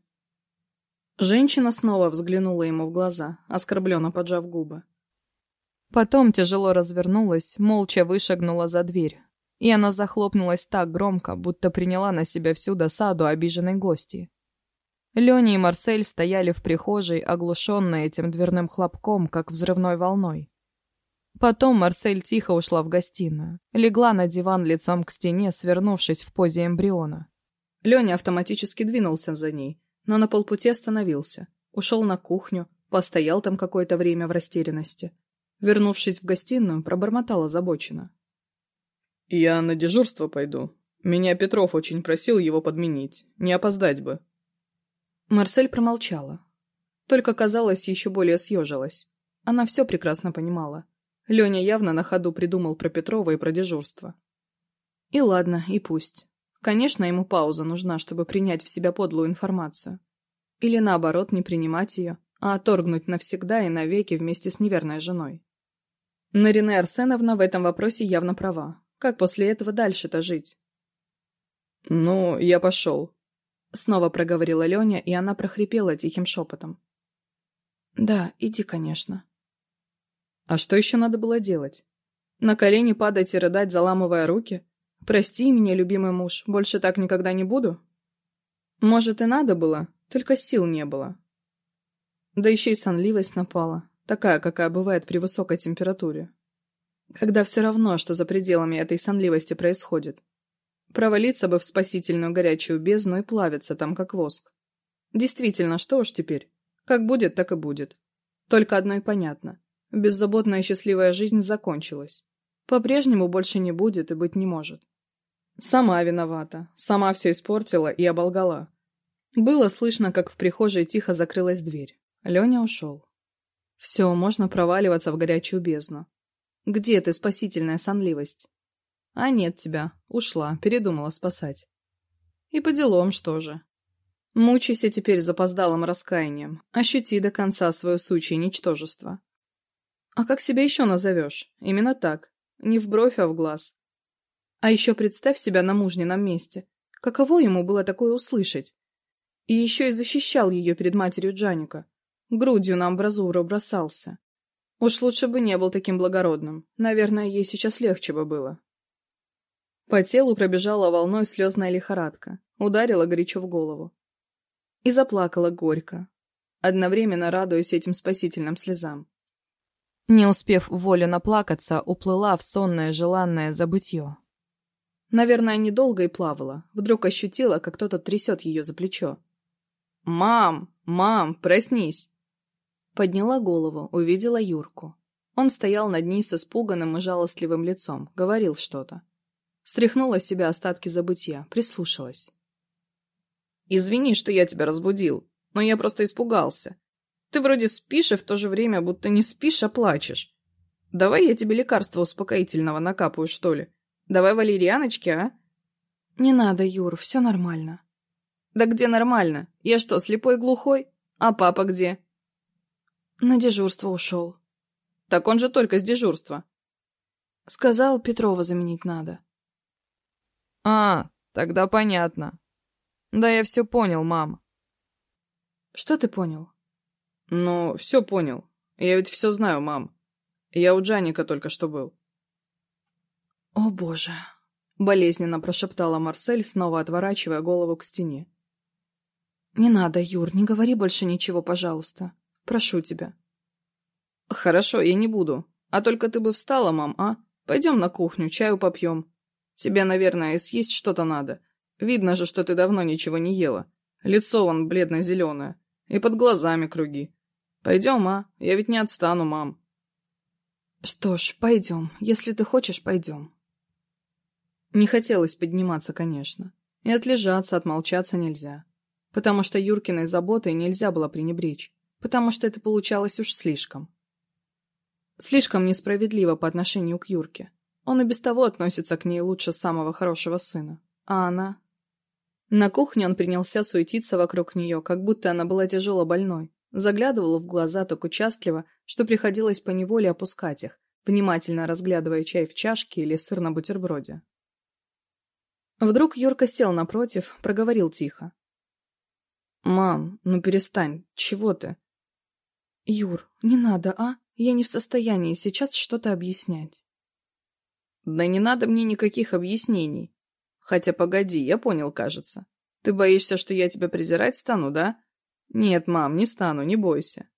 Женщина снова взглянула ему в глаза, оскорбленно поджав губы. Потом тяжело развернулась, молча вышагнула за дверь. И она захлопнулась так громко, будто приняла на себя всю досаду обиженной гости. Леня и Марсель стояли в прихожей, оглушенные этим дверным хлопком, как взрывной волной. Потом Марсель тихо ушла в гостиную, легла на диван лицом к стене, свернувшись в позе эмбриона. Леня автоматически двинулся за ней, но на полпути остановился. Ушел на кухню, постоял там какое-то время в растерянности. Вернувшись в гостиную, пробормотала озабоченно. «Я на дежурство пойду. Меня Петров очень просил его подменить. Не опоздать бы». Марсель промолчала. Только, казалось, еще более съежилась. Она все прекрасно понимала. Леня явно на ходу придумал про Петрова и про дежурство. И ладно, и пусть. Конечно, ему пауза нужна, чтобы принять в себя подлую информацию. Или наоборот, не принимать ее, а отторгнуть навсегда и навеки вместе с неверной женой. Но Рене Арсеновна в этом вопросе явно права. Как после этого дальше-то жить? «Ну, я пошел», — снова проговорила Леня, и она прохрипела тихим шепотом. «Да, иди, конечно». А что еще надо было делать? На колени падать и рыдать, заламывая руки? «Прости меня, любимый муж, больше так никогда не буду?» Может, и надо было, только сил не было. Да еще и сонливость напала, такая, какая бывает при высокой температуре. Когда все равно, что за пределами этой сонливости происходит. Провалиться бы в спасительную горячую бездну и плавиться там, как воск. Действительно, что уж теперь. Как будет, так и будет. Только одно и понятно. Беззаботная счастливая жизнь закончилась. По-прежнему больше не будет и быть не может. Сама виновата, сама все испортила и оболгала. Было слышно, как в прихожей тихо закрылась дверь. Леня ушел. Все, можно проваливаться в горячую бездну. Где ты, спасительная сонливость? А нет тебя, ушла, передумала спасать. И по делам, что же. Мучайся теперь запоздалым раскаянием, ощути до конца свое сучье ничтожество. А как себя еще назовешь? Именно так. Не в бровь, а в глаз. А еще представь себя на мужнином месте. Каково ему было такое услышать? И еще и защищал ее перед матерью Джаника. Грудью на амбразуру бросался. Уж лучше бы не был таким благородным. Наверное, ей сейчас легче бы было. По телу пробежала волной слезная лихорадка, ударила горячо в голову. И заплакала горько, одновременно радуясь этим спасительным слезам. Не успев воле наплакаться, уплыла в сонное желанное забытье. Наверное, недолго и плавала, вдруг ощутила, как кто-то трясет ее за плечо. «Мам! Мам! Проснись!» Подняла голову, увидела Юрку. Он стоял над ней с испуганным и жалостливым лицом, говорил что-то. Стряхнула с себя остатки забытья, прислушалась. «Извини, что я тебя разбудил, но я просто испугался. Ты вроде спишь, в то же время будто не спишь, а плачешь. Давай я тебе лекарство успокоительного накапаю, что ли? Давай валерьяночки, а? Не надо, Юр, все нормально. Да где нормально? Я что, слепой глухой? А папа где? На дежурство ушел. Так он же только с дежурства. Сказал, Петрова заменить надо. А, тогда понятно. Да я все понял, мама. Что ты понял? Но все понял. Я ведь все знаю, мам. Я у Джаника только что был. «О, боже!» — болезненно прошептала Марсель, снова отворачивая голову к стене. «Не надо, Юр, не говори больше ничего, пожалуйста. Прошу тебя». «Хорошо, я не буду. А только ты бы встала, мам, а? Пойдем на кухню, чаю попьем. Тебе, наверное, съесть что-то надо. Видно же, что ты давно ничего не ела. Лицо вон бледно-зеленое. И под глазами круги. Пойдем, а? Я ведь не отстану, мам. Что ж, пойдем. Если ты хочешь, пойдем. Не хотелось подниматься, конечно. И отлежаться, отмолчаться нельзя. Потому что Юркиной заботой нельзя было пренебречь. Потому что это получалось уж слишком. Слишком несправедливо по отношению к Юрке. Он и без того относится к ней лучше самого хорошего сына. А она... На кухне он принялся суетиться вокруг нее, как будто она была Заглядывал в глаза так участливо, что приходилось по неволе опускать их, внимательно разглядывая чай в чашке или сыр на бутерброде. Вдруг Юрка сел напротив, проговорил тихо. «Мам, ну перестань, чего ты?» «Юр, не надо, а? Я не в состоянии сейчас что-то объяснять». «Да не надо мне никаких объяснений. Хотя, погоди, я понял, кажется. Ты боишься, что я тебя презирать стану, да? Нет, мам, не стану, не бойся».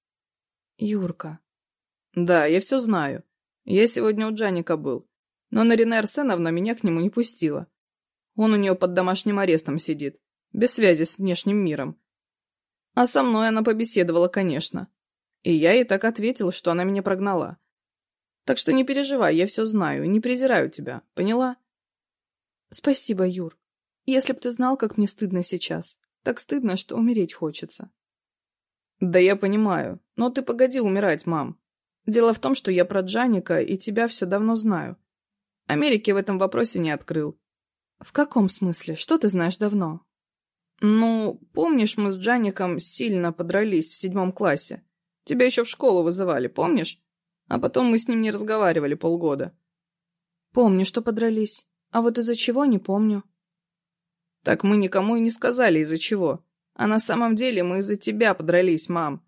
«Юрка». «Да, я все знаю. Я сегодня у Джаника был. Но Нарина Арсеновна меня к нему не пустила. Он у нее под домашним арестом сидит, без связи с внешним миром. А со мной она побеседовала, конечно. И я ей так ответил, что она меня прогнала. Так что не переживай, я все знаю, не презираю тебя, поняла? Спасибо, Юр. Если б ты знал, «Да я понимаю. Но ты погоди умирать, мам. Дело в том, что я про Джаника и тебя все давно знаю. Америки в этом вопросе не открыл». «В каком смысле? Что ты знаешь давно?» «Ну, помнишь, мы с Джаником сильно подрались в седьмом классе. Тебя еще в школу вызывали, помнишь? А потом мы с ним не разговаривали полгода». «Помню, что подрались. А вот из-за чего, не помню». «Так мы никому и не сказали, из-за чего. А на самом деле мы из-за тебя подрались, мам.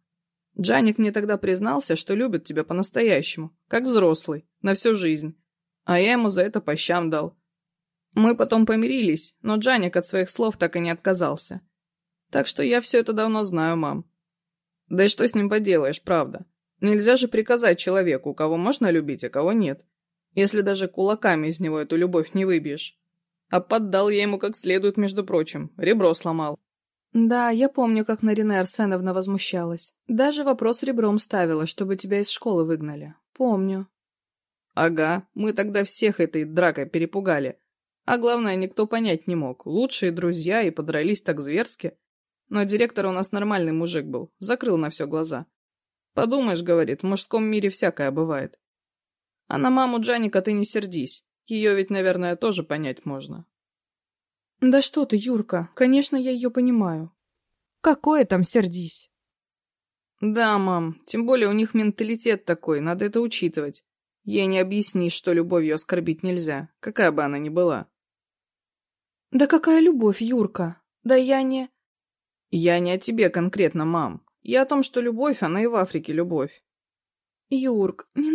Джаник мне тогда признался, что любит тебя по-настоящему, как взрослый, на всю жизнь. А я ему за это по щам дал. Мы потом помирились, но Джаник от своих слов так и не отказался. Так что я все это давно знаю, мам. Да и что с ним поделаешь, правда? Нельзя же приказать человеку, кого можно любить, а кого нет. Если даже кулаками из него эту любовь не выбьешь. Да, я помню, как Нарина Арсеновна возмущалась. Даже вопрос ребром ставила, чтобы тебя из школы выгнали. Помню. Ага, мы тогда всех этой дракой перепугали. А главное, никто понять не мог. Лучшие друзья и подрались так зверски. Но директор у нас нормальный мужик был, закрыл на все глаза. Подумаешь, говорит, в мужском мире всякое бывает. А на маму Джаника ты не сердись. Ее ведь, наверное, тоже понять можно. Да что ты, Юрка, конечно, я ее понимаю. Какое там сердись? Да, мам, тем более у них менталитет такой, надо это учитывать. Ей не объяснишь, что любовью оскорбить нельзя, какая бы она ни была. Да какая любовь, Юрка? Да я не... Я не о тебе конкретно, мам. Я о том, что любовь, она и в Африке любовь. Юрк, не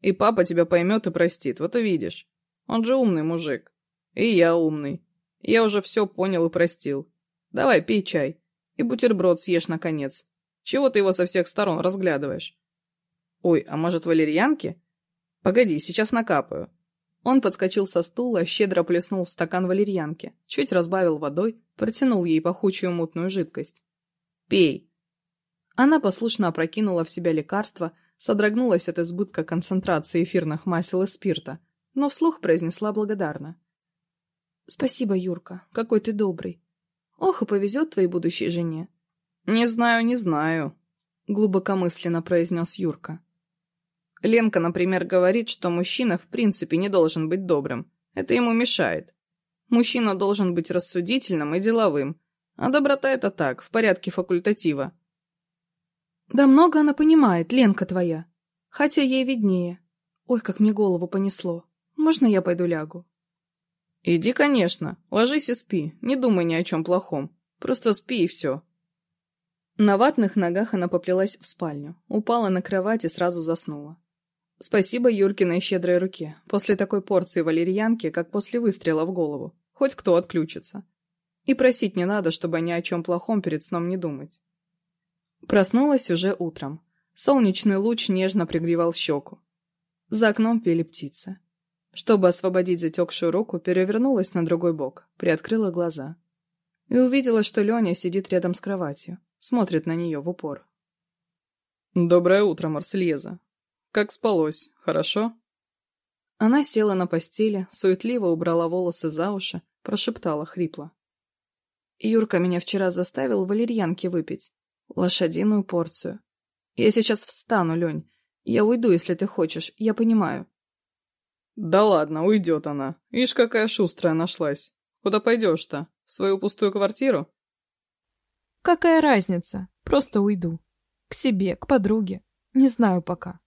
И папа тебя поймет и простит, вот увидишь. Он же умный мужик. И я умный. Я уже все понял и простил. Давай, пей чай. И бутерброд съешь, наконец. Чего ты его со всех сторон разглядываешь? Ой, а может, валерьянки? Погоди, сейчас накапаю. Он подскочил со стула, щедро плеснул в стакан валерьянки, чуть разбавил водой, протянул ей пахучую мутную жидкость. «Пей!» Она послушно опрокинула в себя лекарство, содрогнулась от избытка концентрации эфирных масел и спирта, но вслух произнесла благодарно. «Спасибо, Юрка, какой ты добрый. Ох, и повезет твоей будущей жене». «Не знаю, не знаю», — глубокомысленно произнес Юрка. Ленка, например, говорит, что мужчина в принципе не должен быть добрым. Это ему мешает. Мужчина должен быть рассудительным и деловым. А доброта — это так, в порядке факультатива. Да много она понимает, Ленка твоя. Хотя ей виднее. Ой, как мне голову понесло. Можно я пойду лягу? Иди, конечно. Ложись и спи. Не думай ни о чем плохом. Просто спи и все. На ватных ногах она поплелась в спальню, упала на кровать и сразу заснула. Спасибо Юркиной щедрой руке. После такой порции валерьянки, как после выстрела в голову. Хоть кто отключится. И просить не надо, чтобы ни о чем плохом перед сном не думать. Проснулась уже утром. Солнечный луч нежно пригревал щеку. За окном пели птицы. Чтобы освободить затекшую руку, перевернулась на другой бок, приоткрыла глаза. и увидела, что Леня сидит рядом с кроватью, смотрит на нее в упор. «Доброе утро, Марсельеза. Как спалось, хорошо?» Она села на постели, суетливо убрала волосы за уши, прошептала хрипло. Юрка меня вчера заставил валерьянки выпить. Лошадиную порцию. Я сейчас встану, Лень. Я уйду, если ты хочешь. Я понимаю. Да ладно, уйдет она. Ишь, какая шустрая нашлась. Куда пойдешь-то? В свою пустую квартиру? Какая разница? Просто уйду. К себе, к подруге. Не знаю пока.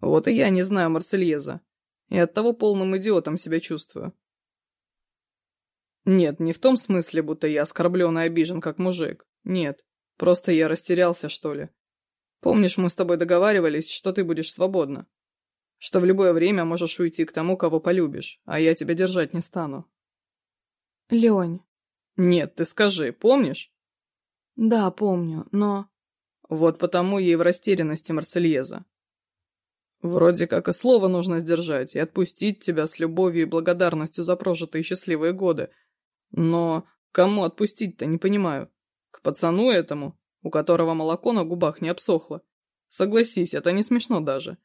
Вот и я не знаю Марсельеза. И оттого полным идиотом себя чувствую. Нет, не в том смысле, будто я оскорблен и обижен, как мужик. Нет. просто я растерялся, что ли. Помнишь, мы с тобой договаривались, что ты будешь свободна? Что в любое время можешь уйти к тому, кого полюбишь, а я тебя держать не стану. Лень. Нет, ты скажи, помнишь? Да, помню, но... Вот потому ей в растерянности Марсельеза. Вроде как и слово нужно сдержать и отпустить тебя с любовью и благодарностью за прожитые счастливые годы, но кому отпустить-то, не понимаю. К пацану этому, у которого молоко на губах не обсохло. Согласись, это не смешно даже.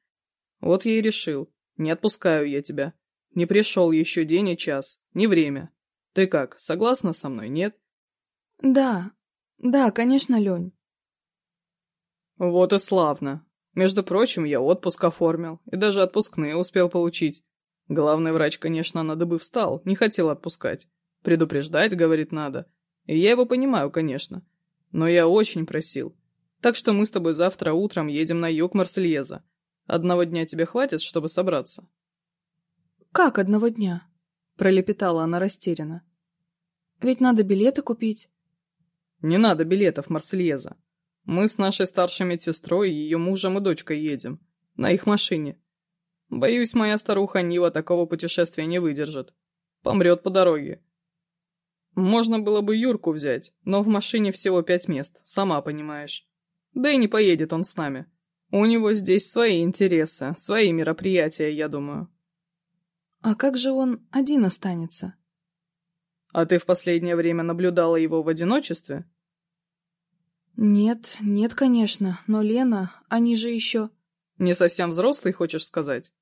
Вот я и решил. Не отпускаю я тебя. Не пришел еще день и час. Не время. Ты как, согласна со мной, нет? Да. Да, конечно, Лень. Вот и славно. Между прочим, я отпуск оформил. И даже отпускные успел получить. Главный врач, конечно, на дыбы Я его понимаю, конечно. Но я очень просил. Так что мы с тобой завтра утром едем на юг Марсельеза. Одного дня тебе хватит, чтобы собраться?» «Как одного дня?» – пролепетала она растерянно. «Ведь надо билеты купить». «Не надо билетов Марсельеза. Мы с нашей старшей медсестрой, ее мужем и дочкой едем. На их машине. Боюсь, моя старуха Нива такого путешествия не выдержит. Помрет по дороге. Можно было бы Юрку взять, но в машине всего пять мест, сама понимаешь. Да и не поедет он с нами. У него здесь свои интересы, свои мероприятия, я думаю. А как же он один останется? А ты в последнее время наблюдала его в одиночестве? Нет, нет, конечно, но Лена, они же еще... Не совсем взрослый, хочешь сказать?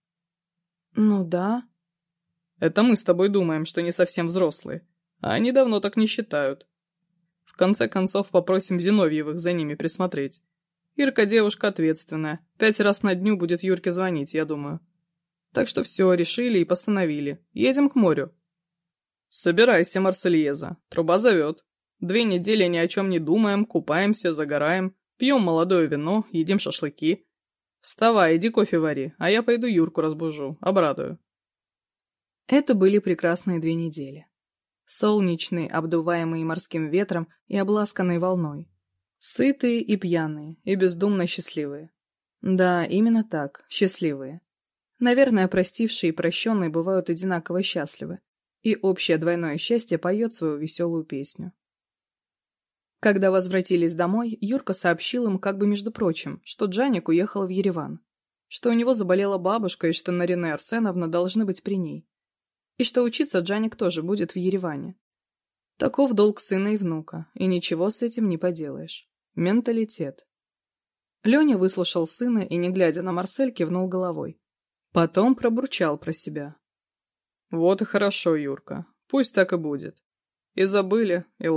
Ну да. Это мы с тобой думаем, что не совсем взрослые. А они давно так не считают. В конце концов попросим Зиновьевых за ними присмотреть. Ирка девушка ответственная. Пять раз на дню будет Юрке звонить, я думаю. Так что все, решили и постановили. Едем к морю. Собирайся, Марсельеза. Труба зовет. Две недели ни о чем не думаем, купаемся, загораем, пьем молодое вино, едим шашлыки. Вставай, иди кофе вари, а я пойду Юрку разбужу, обрадую. Это были прекрасные две недели. Солнечные, обдуваемые морским ветром и обласканной волной. Сытые и пьяные, и бездумно счастливые. Да, именно так, счастливые. Наверное, простившие и прощенные бывают одинаково счастливы, и общее двойное счастье поет свою веселую песню. Когда возвратились домой, Юрка сообщил им, как бы между прочим, что Джаник уехала в Ереван, что у него заболела бабушка и что Нарине Арсеновна должны быть при ней. И что учиться Джаник тоже будет в Ереване. Таков долг сына и внука, и ничего с этим не поделаешь. Менталитет. Леня выслушал сына и, не глядя на Марсель, кивнул головой. Потом пробурчал про себя. «Вот и